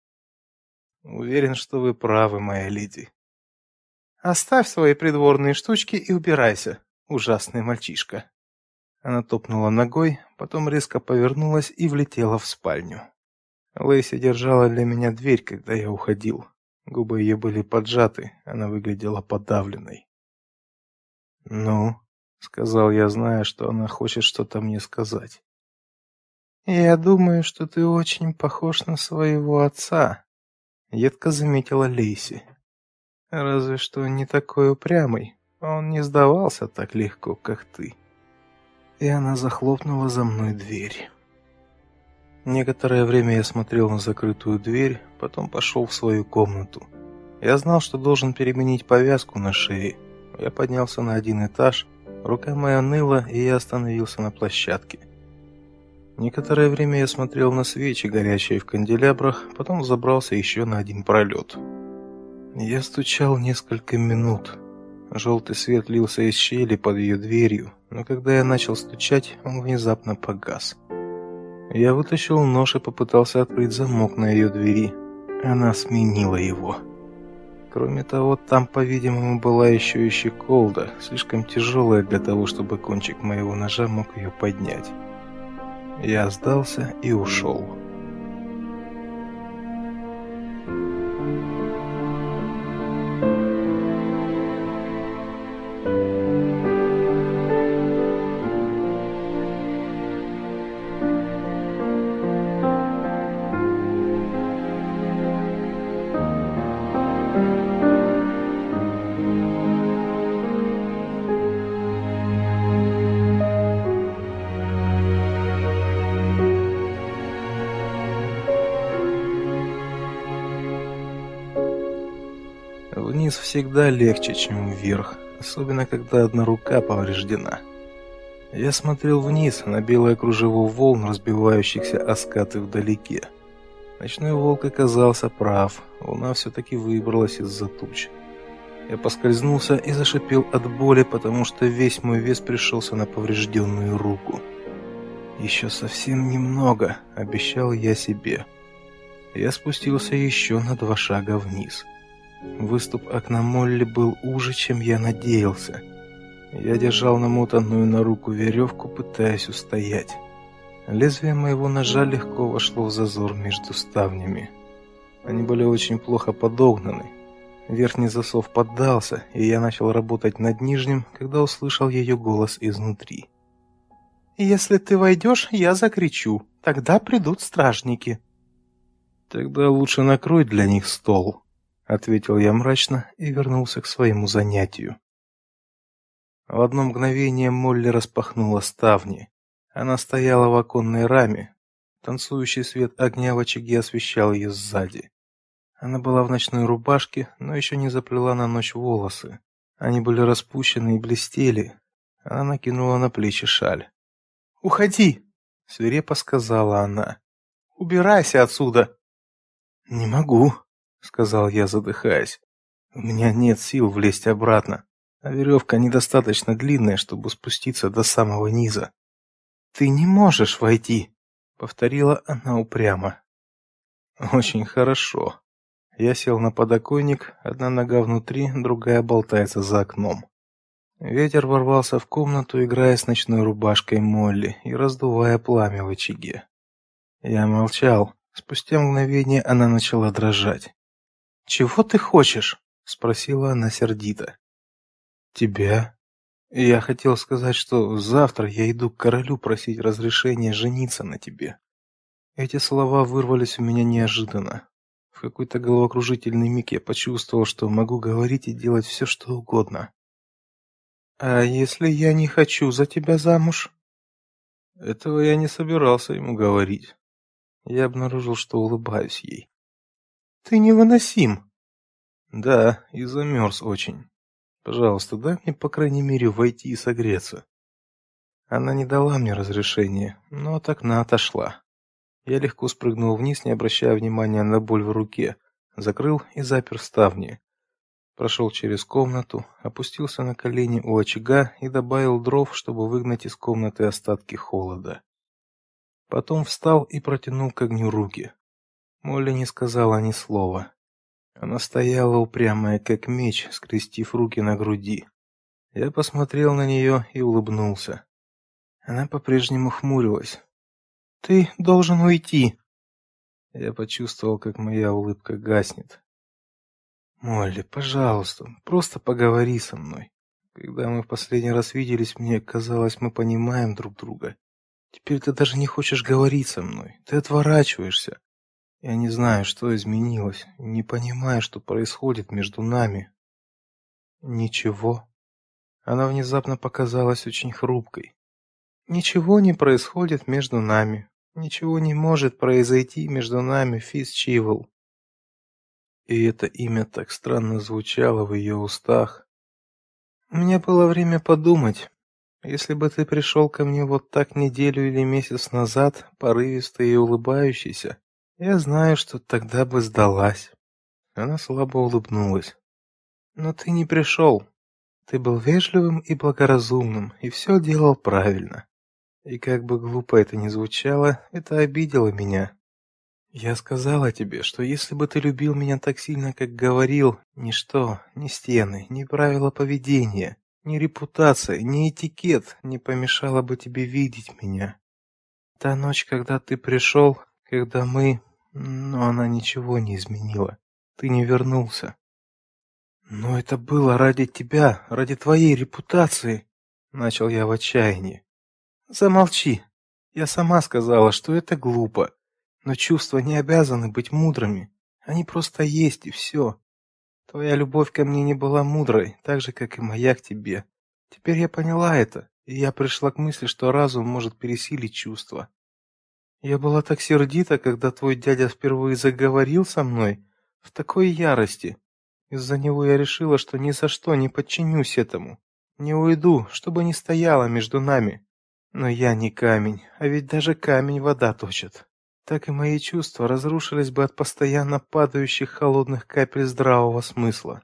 A: Уверен, что вы правы, моя леди. Оставь свои придворные штучки и убирайся, ужасный мальчишка. Она топнула ногой, потом резко повернулась и влетела в спальню. Лейси держала для меня дверь, когда я уходил. Губы ее были поджаты, она выглядела подавленной. "Ну", сказал я, зная, что она хочет что-то мне сказать. Я думаю, что ты очень похож на своего отца, едко заметила Лейси. Разве что не такой упрямый. Он не сдавался так легко, как ты. И она захлопнула за мной дверь. Некоторое время я смотрел на закрытую дверь, потом пошел в свою комнату. Я знал, что должен переменить повязку на шее. Я поднялся на один этаж Рука моя ныла, и я остановился на площадке. Некоторое время я смотрел на свечи, горящие в канделябрах, потом забрался еще на один пролет. Я стучал несколько минут. Желтый свет лился из щели под ее дверью, но когда я начал стучать, он внезапно погас. Я вытащил нож и попытался открыть замок на ее двери. Она сменила его. Кроме того, там, по-видимому, была еще и щеколда, слишком тяжелая для того, чтобы кончик моего ножа мог ее поднять. Я сдался и ушел. Всегда легче, чем вверх, особенно когда одна рука повреждена. Я смотрел вниз на белое кружево волн, разбивающихся о скаты вдалеке. Ночной волк оказался прав, луна все-таки выбралась из-за туч. Я поскользнулся и зашипел от боли, потому что весь мой вес пришелся на поврежденную руку. «Еще совсем немного», — обещал я себе. Я спустился еще на два шага вниз. Выступ окна Молли был уже, чем я надеялся. Я держал намотанную на руку веревку, пытаясь устоять. Лезвие моего ножа легко вошло в зазор между ставнями. Они были очень плохо подогнаны. Верхний засов поддался, и я начал работать над нижним, когда услышал ее голос изнутри. «Если ты войдешь, я закричу. Тогда придут стражники».
B: «Тогда лучше накрой для них стол», — ответил я мрачно и вернулся к своему занятию. В одно мгновение Молли распахнула ставни. Она стояла в оконной раме. Танцующий свет огня в очаге освещал ее сзади. Она была в ночной рубашке, но еще не заплела на ночь волосы. Они были распущены и блестели. Она накинула на плечи шаль.
A: "Уходи", свирепо сказала она. "Убирайся отсюда".
B: "Не могу", сказал я, задыхаясь. "У меня нет сил влезть обратно" а веревка недостаточно длинная, чтобы спуститься до самого низа.
A: Ты не можешь войти, повторила она упрямо.
B: Очень хорошо. Я сел на подоконник, одна нога внутри, другая болтается за окном. Ветер ворвался в комнату, играя с ночной рубашкой Молли и раздувая пламя в очаге. Я молчал. Спустя мгновение она начала дрожать.
A: "Чего ты хочешь?" спросила она сердито.
B: Тебя? Я хотел сказать, что завтра я иду к королю просить разрешения жениться на тебе. Эти слова вырвались у меня неожиданно. В какой-то головокружительный миг я почувствовал, что могу говорить и делать все, что угодно.
A: А если я не хочу за тебя замуж?
B: Этого я не собирался ему говорить. Я обнаружил, что улыбаюсь ей.
A: Ты невыносим.
B: Да, и замерз очень. Пожалуйста, дай мне, по крайней мере, войти и согреться. Она не дала мне разрешения, но от окна отошла. Я легко спрыгнул вниз, не обращая внимания на боль в руке, закрыл и запер ставни. Прошел через комнату, опустился на колени у очага и добавил дров, чтобы выгнать из комнаты остатки холода. Потом встал и протянул к огню руки. Молли не сказала ни слова. Она стояла упрямая, как меч, скрестив руки на груди. Я посмотрел на нее и улыбнулся. Она по-прежнему хмурилась.
A: Ты должен уйти.
B: Я почувствовал, как моя улыбка гаснет. Молли, пожалуйста, просто поговори со мной. Когда мы в последний раз виделись, мне казалось, мы понимаем друг друга. Теперь ты даже не хочешь говорить со мной. Ты отворачиваешься. Я не знаю, что изменилось, не понимаю, что происходит между нами.
A: Ничего.
B: Она внезапно показалась очень хрупкой.
A: Ничего не происходит между нами. Ничего не может произойти между нами, Фисчивл.
B: И это имя так странно звучало в ее устах.
A: У меня было время подумать. Если бы ты пришел ко мне вот так неделю или месяц назад, порывистый и улыбающийся, я знаю, что тогда бы сдалась.
B: Она слабо улыбнулась.
A: Но ты не пришел. Ты был вежливым и благоразумным, и все делал правильно. И как бы глупо это ни звучало, это обидело меня. Я сказала тебе, что если бы ты любил меня так сильно, как говорил, ничто, ни стены, ни правила поведения, ни репутация, ни этикет не помешало бы тебе видеть меня. Та ночь, когда ты пришел, когда мы, но она ничего не изменила. Ты не вернулся.
B: Но это было ради тебя, ради твоей репутации, начал я в отчаянии.
A: Замолчи. Я сама сказала, что это глупо. Но чувства не обязаны быть мудрыми. Они просто есть и все. Твоя любовь ко мне не была мудрой, так же как и моя к тебе. Теперь я поняла это, и я пришла к мысли, что разум может пересилить чувства. Я была так сердита, когда твой дядя впервые заговорил со мной в такой ярости. Из-за него я решила, что ни за что не подчинюсь этому. Не уйду, чтобы не стояло между нами. Но я не камень, а ведь даже камень вода точит. Так и мои чувства разрушились бы от постоянно падающих холодных капель здравого смысла.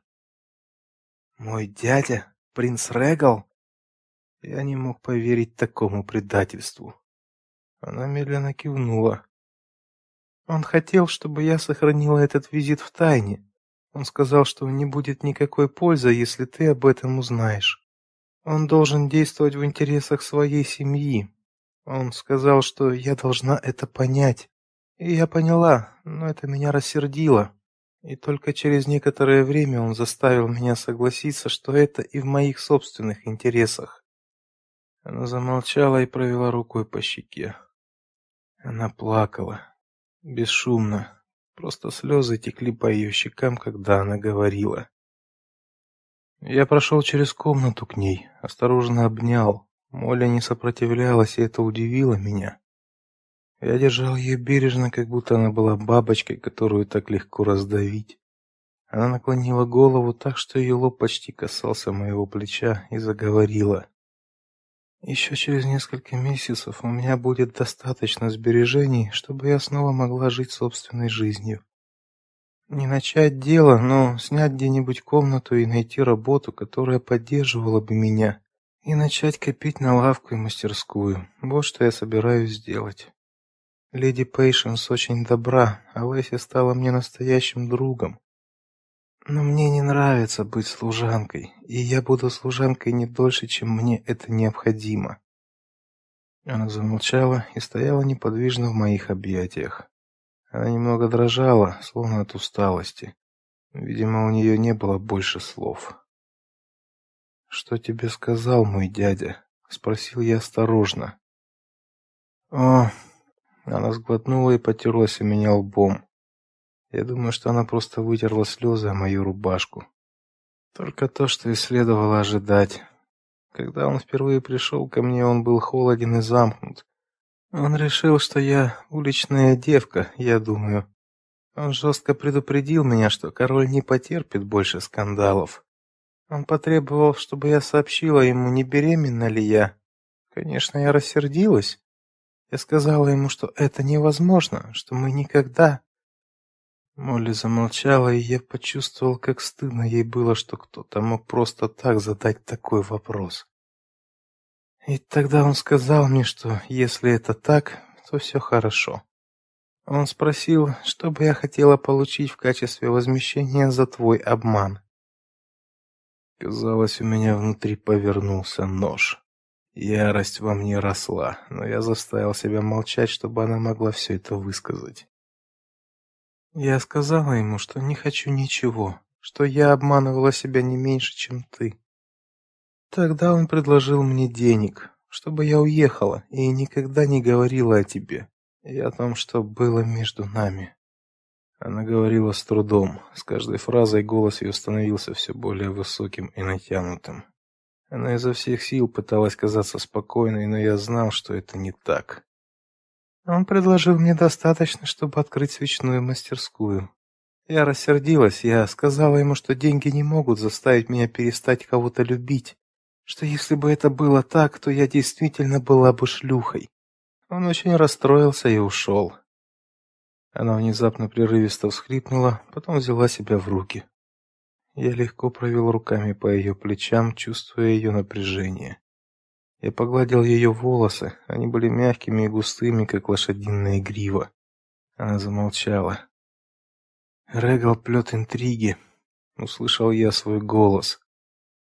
A: Мой дядя, принц Регал? Я не мог поверить такому предательству. Она медленно кивнула. Он хотел, чтобы я сохранила этот визит в тайне. Он сказал, что не будет никакой пользы, если ты об этом узнаешь. Он должен действовать в интересах своей семьи. Он сказал, что я должна это понять. И я поняла, но это меня рассердило. И только через некоторое время он заставил меня согласиться, что это и в моих собственных интересах. Она замолчала и провела рукой по щеке. Она плакала, бесшумно, просто слезы текли по ее щекам, когда она говорила. Я прошел через комнату к ней, осторожно обнял. Моля не сопротивлялась, и это удивило меня. Я держал ее бережно, как будто она была бабочкой, которую так легко раздавить. Она наклонила голову так, что ее лоб почти касался моего плеча, и заговорила. «Еще через несколько месяцев у меня будет достаточно сбережений, чтобы я снова могла жить собственной жизнью. Не начать дело, но снять где-нибудь комнату и найти работу, которая поддерживала бы меня, и начать копить на лавку и мастерскую. Вот что я собираюсь сделать. Леди Пейшенс очень добра, а Лэйси стала мне настоящим другом. Но мне не нравится быть служанкой, и я буду служанкой не дольше, чем мне это необходимо. Она замолчала и стояла неподвижно в моих объятиях. Она немного дрожала, словно от усталости. Видимо, у нее не было больше слов. Что тебе сказал мой дядя? спросил я осторожно. О, она сглотнула и потерлась у меня лбом. Я думаю, что она просто вытерла слезы о мою рубашку. Только то, что и следовало ожидать. Когда он впервые пришел ко мне, он был холоден и замкнут. Он решил, что я уличная девка, я думаю. Он жестко предупредил меня, что король не потерпит больше скандалов. Он потребовал, чтобы я сообщила ему, не беременна ли я. Конечно, я рассердилась. Я сказала ему, что это невозможно, что мы никогда. Молли замолчала, и я почувствовал, как стыдно ей было, что кто-то мог просто так задать такой вопрос. И тогда он сказал мне, что если это так, то все хорошо. Он спросил, что бы я хотела получить в качестве возмещения за твой обман. Казалось, у меня внутри повернулся нож. Ярость во мне росла, но я заставил себя молчать, чтобы она могла все это высказать. Я сказала ему, что не хочу ничего, что я обманывала себя не меньше, чем ты. Тогда он предложил мне денег, чтобы я уехала и никогда не говорила о тебе и о том, что было между нами. Она говорила с трудом, с каждой фразой голос ее становился все более высоким и натянутым. Она изо всех сил пыталась казаться спокойной, но я знал, что это не так. Он предложил мне достаточно, чтобы открыть свечную мастерскую. Я рассердилась, я сказала ему, что деньги не могут заставить меня перестать кого-то любить, что если бы это было так, то я действительно была бы шлюхой. Он очень расстроился и ушел. Она внезапно прерывисто всхлипнула, потом взяла себя в руки. Я легко провел руками по ее плечам, чувствуя ее напряжение. Я погладил ее волосы, они были мягкими и густыми, как лошадиная грива. Она замолчала. Регал плет интриги. Услышал я свой голос.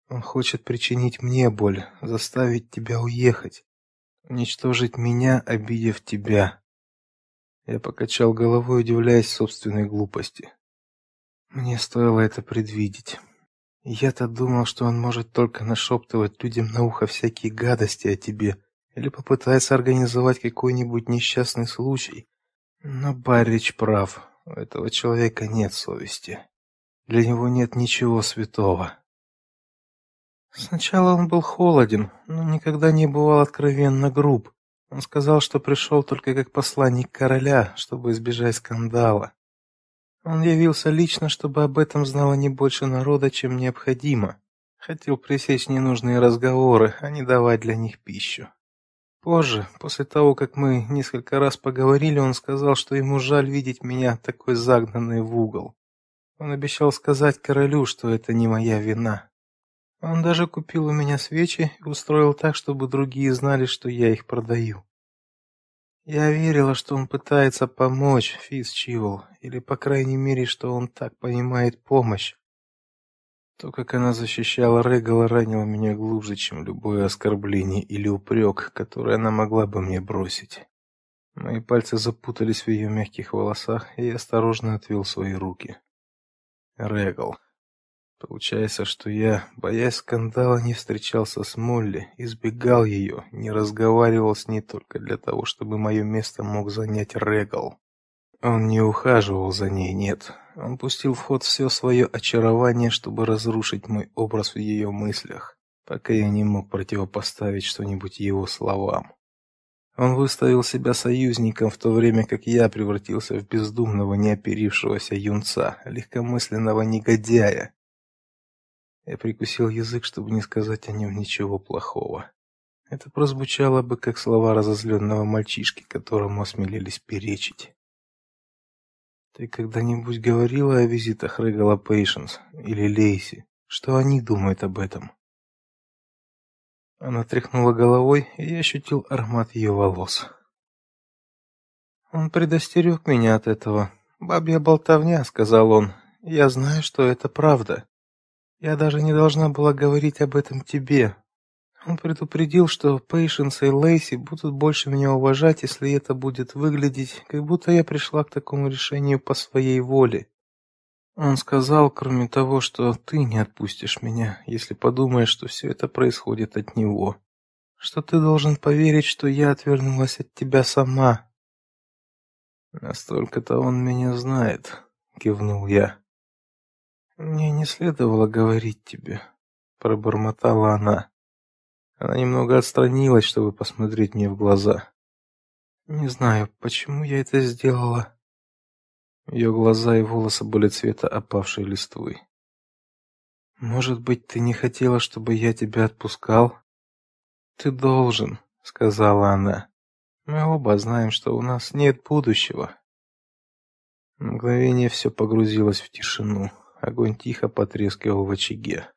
A: Он хочет причинить мне боль, заставить тебя уехать, уничтожить меня, обидев тебя. Я покачал головой, удивляясь собственной глупости. Мне стоило это предвидеть. Я-то думал, что он может только нашептывать людям на ухо всякие гадости о тебе или попытается организовать какой-нибудь несчастный случай. Но Баррич прав. У этого человека нет совести. Для него нет ничего святого. Сначала он был холоден, но никогда не бывал откровенно груб. Он сказал, что пришел только как посланник короля, чтобы избежать скандала. Он явился лично, чтобы об этом знало не больше народа, чем необходимо. Хотел пресечь ненужные разговоры, а не давать для них пищу. Позже, после того, как мы несколько раз поговорили, он сказал, что ему жаль видеть меня такой загнанной в угол. Он обещал сказать королю, что это не моя вина. Он даже купил у меня свечи и устроил так, чтобы другие знали, что я их продаю. Я верила, что он пытается помочь Физ Чивол, или по крайней мере, что он так понимает помощь. То, как она защищала Регала, ранило меня глубже, чем любое оскорбление или упрек, который она могла бы мне бросить. Мои пальцы запутались в ее мягких волосах, и я осторожно отвел свои руки. Регал. Получается, что я, боясь скандала, не встречался с Молли, избегал ее, не разговаривал с ней только для того, чтобы мое место мог занять Регал. Он не ухаживал за ней, нет. Он пустил в ход все свое очарование, чтобы разрушить мой образ в ее мыслях, пока я не мог противопоставить что-нибудь его словам. Он выставил себя союзником в то время, как я превратился в бездумного, неоперившегося юнца, легкомысленного негодяя, я прикусил язык, чтобы не сказать о нем ничего плохого. Это прозвучало бы как слова разозленного мальчишки, которому осмелились перечить. Ты когда-нибудь говорила о визитах Регала Пейшенс или Лейси? Что они думают об этом? Она тряхнула головой, и я ощутил аромат ее волос. Он предостерег меня от этого. Бабья болтовня, сказал он. Я знаю, что это правда. Я даже не должна была говорить об этом тебе. Он предупредил, что Пейшенс и Лейси будут больше меня уважать, если это будет выглядеть, как будто я пришла к такому решению по своей воле. Он сказал, кроме того, что ты не отпустишь меня, если подумаешь, что все это происходит от него. Что ты должен поверить, что я отвернулась от тебя сама. Настолько-то он меня знает, кивнул я. Мне не следовало говорить тебе, пробормотала она. Она немного отстранилась, чтобы посмотреть мне в глаза. Не знаю, почему я это сделала. Ее глаза и волосы были цвета опавшей листвы. Может быть, ты не хотела, чтобы я тебя отпускал? Ты должен, сказала она. Мы оба знаем, что у нас нет будущего. На мгновение все погрузилось в тишину. Огонь тихо потрескивал в очаге.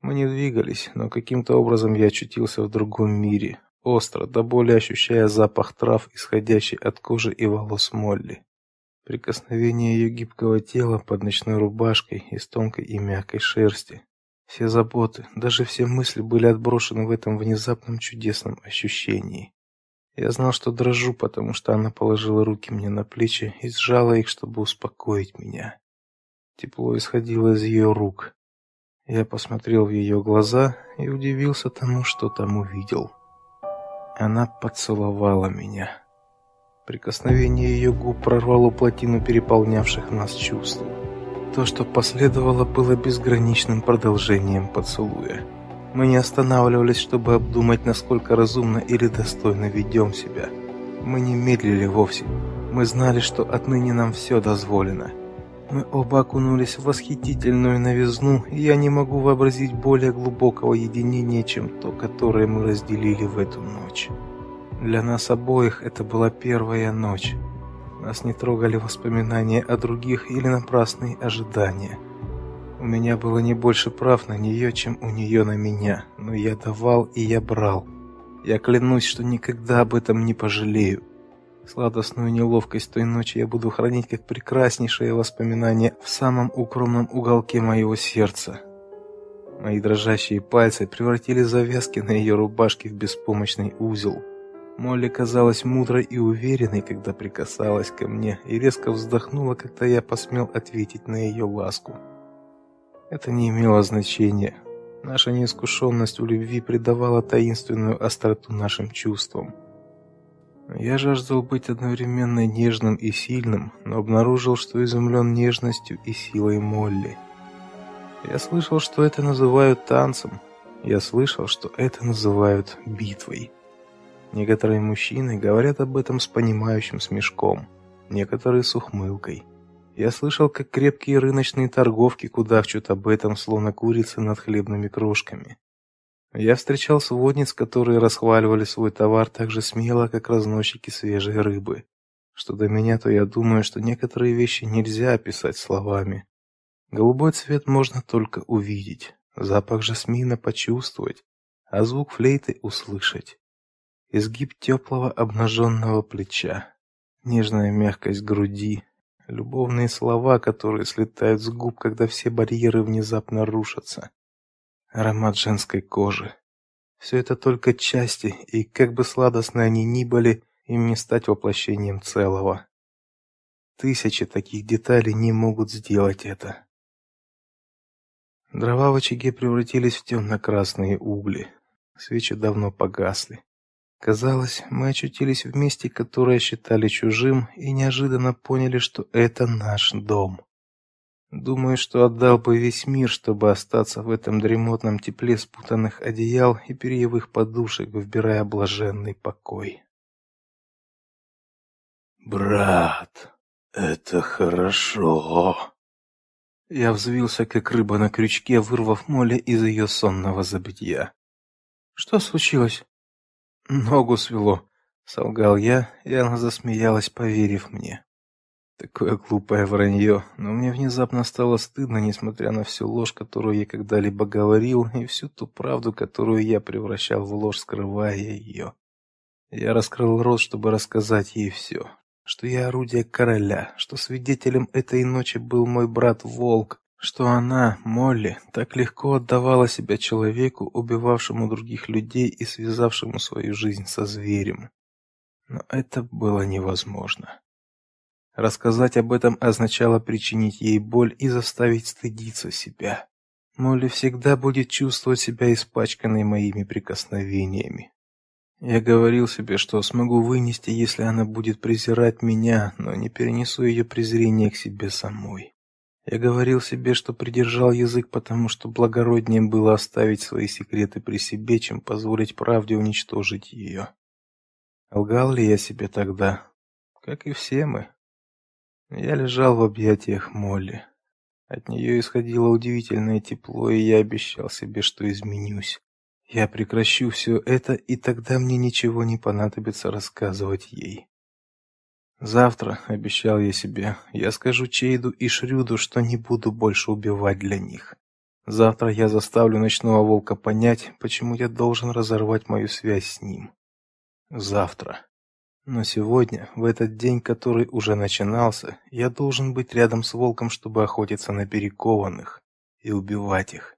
A: Мы не двигались, но каким-то образом я очутился в другом мире, остро, до боли ощущая запах трав, исходящий от кожи и волос Молли. Прикосновение ее гибкого тела под ночной рубашкой из тонкой и мягкой шерсти. Все заботы, даже все мысли были отброшены в этом внезапном чудесном ощущении. Я знал, что дрожу, потому что она положила руки мне на плечи и сжала их, чтобы успокоить меня. Тепло исходило из ее рук. Я посмотрел в ее глаза и удивился тому, что там увидел. Она поцеловала меня. Прикосновение ее губ прорвало плотину переполнявших нас чувств. То, что последовало, было безграничным продолжением поцелуя. Мы не останавливались, чтобы обдумать, насколько разумно или достойно ведем себя. Мы не медлили вовсе. Мы знали, что отныне нам все дозволено. Мы оба окунулись в восхитительную новизну, и я не могу вообразить более глубокого единения, чем то, которое мы разделили в эту ночь. Для нас обоих это была первая ночь. Нас не трогали воспоминания о других или напрасные ожидания. У меня было не больше прав на нее, чем у нее на меня, но я давал и я брал. Я клянусь, что никогда об этом не пожалею. Сладостную неловкость той ночи я буду хранить как прекраснейшее воспоминание в самом укромном уголке моего сердца. Мои дрожащие пальцы превратили завязки на ее рубашке в беспомощный узел. Молли казалась мудрой и уверенной, когда прикасалась ко мне, и резко вздохнула, когда я посмел ответить на ее ласку. Это не имело значения. Наша неискушенность в любви придавала таинственную остроту нашим чувствам. Я жаждал быть одновременно нежным и сильным, но обнаружил, что изумлен нежностью и силой Молли. Я слышал, что это называют танцем. Я слышал, что это называют битвой. Некоторые мужчины говорят об этом с понимающим смешком, некоторые с ухмылкой. Я слышал, как крепкие рыночные торговки кудахчут об этом, словно курицы над хлебными крошками. Я встречал сводниц, которые расхваливали свой товар так же смело, как разносчики свежей рыбы. Что до меня, то я думаю, что некоторые вещи нельзя описать словами. Голубой цвет можно только увидеть, запах жасмина почувствовать, а звук флейты услышать. Изгиб теплого обнаженного плеча, нежная мягкость груди, любовные слова, которые слетают с губ, когда все барьеры внезапно рушатся аромат женской кожи. Все это только части, и как бы сладостны они ни были, им не стать воплощением целого. Тысячи таких деталей не могут сделать это. Дрова в очаге превратились в темно-красные угли. Свечи давно погасли. Казалось, мы очутились в месте, которое считали чужим, и неожиданно поняли, что это наш дом. Думаю, что отдал бы весь мир, чтобы остаться в этом дремотном тепле спутанных одеял и перьевых подушек, вбирая блаженный покой.
B: Брат, это хорошо.
A: Я взвился, как рыба на крючке, вырвав Молли из ее сонного забытья. Что случилось? Ногу свело, солгал я, и она засмеялась, поверив мне. Такое глупое вранье, но мне внезапно стало стыдно, несмотря на всю ложь, которую я когда-либо говорил, и всю ту правду, которую я превращал в ложь, скрывая ее. Я раскрыл рот, чтобы рассказать ей все, что я орудие короля, что свидетелем этой ночи был мой брат Волк, что она, Молли, так легко отдавала себя человеку, убивавшему других людей и связавшему свою жизнь со зверем. Но это было невозможно. Рассказать об этом означало причинить ей боль и заставить стыдиться себя. Молли всегда будет чувствовать себя испачканной моими прикосновениями. Я говорил себе, что смогу вынести, если она будет презирать меня, но не перенесу ее презрение к себе самой. Я говорил себе, что придержал язык, потому что благороднее было оставить свои секреты при себе, чем позволить правде уничтожить ее. Лгал ли я себе тогда? Как и все мы. Я лежал в объятиях Молли. От нее исходило удивительное тепло, и я обещал себе, что изменюсь. Я прекращу все это, и тогда мне ничего не понадобится рассказывать ей. Завтра, обещал я себе, я скажу Чейду и Шрюду, что не буду больше убивать для них. Завтра я заставлю ночного волка понять, почему я должен разорвать мою связь с ним. Завтра. Но сегодня, в этот день, который уже начинался, я должен быть рядом с волком, чтобы охотиться на перекованных и убивать их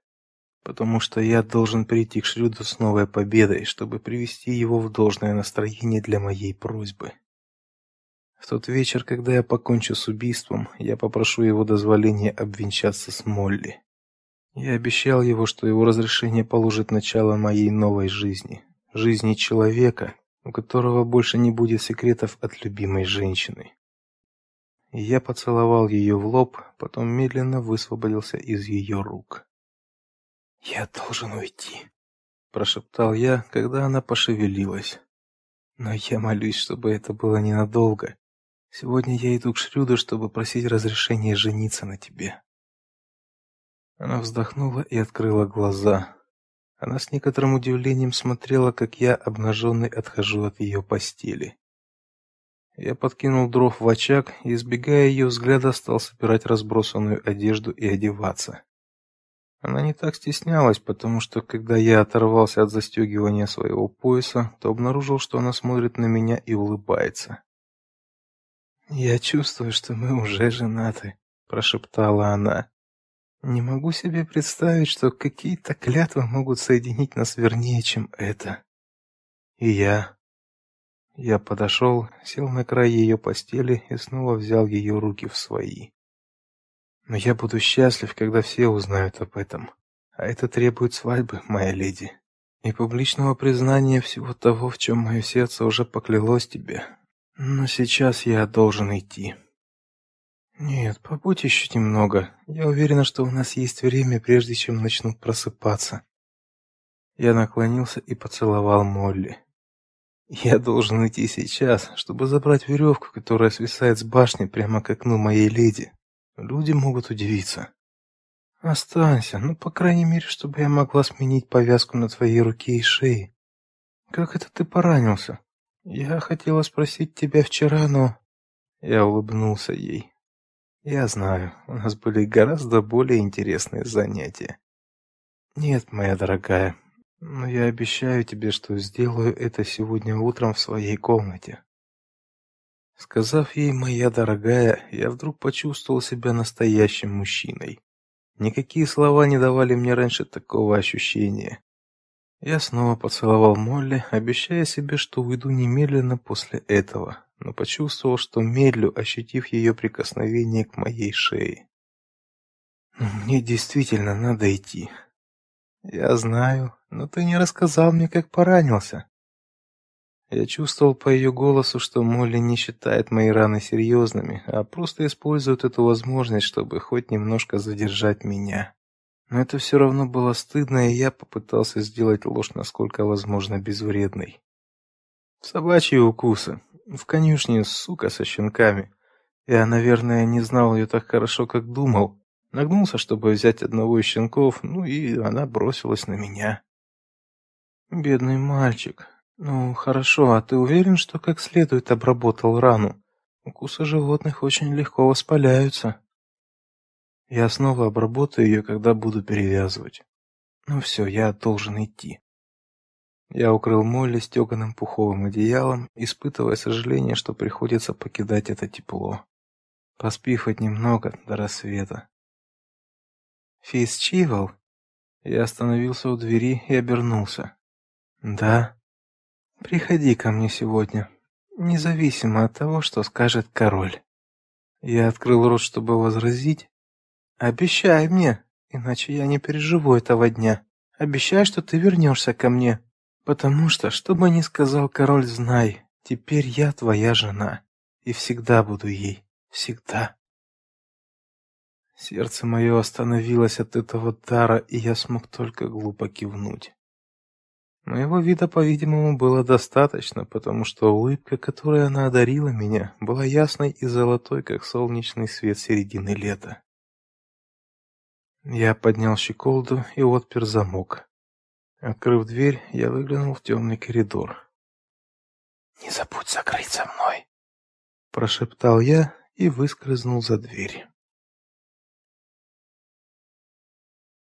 A: потому что я должен прийти к Шрюду с новой победой, чтобы привести его в должное настроение для моей просьбы. В тот вечер, когда я покончу с убийством, я попрошу его дозволения обвенчаться с Молли. Я обещал его, что его разрешение положит начало моей новой жизни, жизни человека, у которого больше не будет секретов от любимой женщины. Я поцеловал ее в лоб, потом медленно высвободился из ее рук. «Я должен уйти», — прошептал я, когда она пошевелилась. «Но я молюсь, чтобы это было ненадолго. Сегодня я иду к Шрюду, чтобы просить разрешения жениться на тебе». Она вздохнула и открыла глаза. Она с некоторым удивлением смотрела, как я, обнаженный, отхожу от ее постели. Я подкинул дров в очаг и, избегая ее взгляда, стал собирать разбросанную одежду и одеваться. Она не так стеснялась, потому что когда я оторвался от застегивания своего пояса, то обнаружил, что она смотрит на меня и улыбается. "Я чувствую, что мы уже женаты", прошептала она. "Не могу себе представить, что какие-то клятвы могут соединить нас вернее, чем это". И я я подошел, сел на край ее постели и снова взял ее руки в свои. Но я буду счастлив, когда все узнают об этом. А это требует свадьбы, моя леди, и публичного признания всего того, в чем мое сердце уже поклялось тебе. Но сейчас я должен идти. Нет, побудь еще немного. Я уверена, что у нас есть время, прежде чем начнут просыпаться. Я наклонился и поцеловал Молли. Я должен идти сейчас, чтобы забрать веревку, которая свисает с башни прямо к окну моей леди. Люди могут удивиться. Останься, ну, по крайней мере, чтобы я могла сменить повязку на твоей руке и шее. Как это ты поранился? Я хотела спросить тебя вчера, но я улыбнулся ей. Я знаю, у нас были гораздо более интересные занятия. Нет, моя дорогая, но я обещаю тебе, что сделаю это сегодня утром в своей комнате. Сказав ей «моя дорогая», я вдруг почувствовал себя настоящим мужчиной. Никакие слова не давали мне раньше такого ощущения. Я снова поцеловал Молли, обещая себе, что уйду немедленно после этого, но почувствовал, что медлю, ощутив ее прикосновение к моей шее. Мне действительно надо идти. Я знаю, но ты не рассказал мне, как поранился. Я чувствовал по ее голосу, что Молли не считает мои раны серьезными, а просто использует эту возможность, чтобы хоть немножко задержать меня. Но это все равно было стыдно, и я попытался сделать ложь насколько возможно безвредной. Собачьи укусы. В конюшне сука со щенками. Я, наверное, не знал ее так хорошо, как думал. Нагнулся, чтобы взять одного из щенков, ну и она бросилась на меня. Бедный мальчик. Ну, хорошо, а ты уверен, что как следует обработал рану? Укусы животных очень легко воспаляются. Я снова обработаю ее, когда буду перевязывать. Ну все, я должен идти. Я укрыл Молли стеганым пуховым одеялом, испытывая сожаление, что приходится покидать это тепло. Поспи хоть немного до рассвета. Чивол? Я остановился у двери и обернулся. Да. Приходи ко мне сегодня, независимо от того, что скажет король. Я открыл рот, чтобы возразить. Обещай мне, иначе я не переживу этого дня. Обещай, что ты вернешься ко мне, потому что, что бы ни сказал король, знай, теперь я твоя жена и всегда буду ей, всегда. Сердце мое остановилось от этого дара, и я смог только глупо кивнуть. Моего вида, по-видимому, было достаточно, потому что улыбка, которой она одарила меня, была ясной и золотой, как солнечный свет середины лета. Я поднял щеколду и отпер замок. Открыв дверь, я выглянул в темный коридор. «Не забудь закрыть за мной!» Прошептал я и выскользнул за дверь.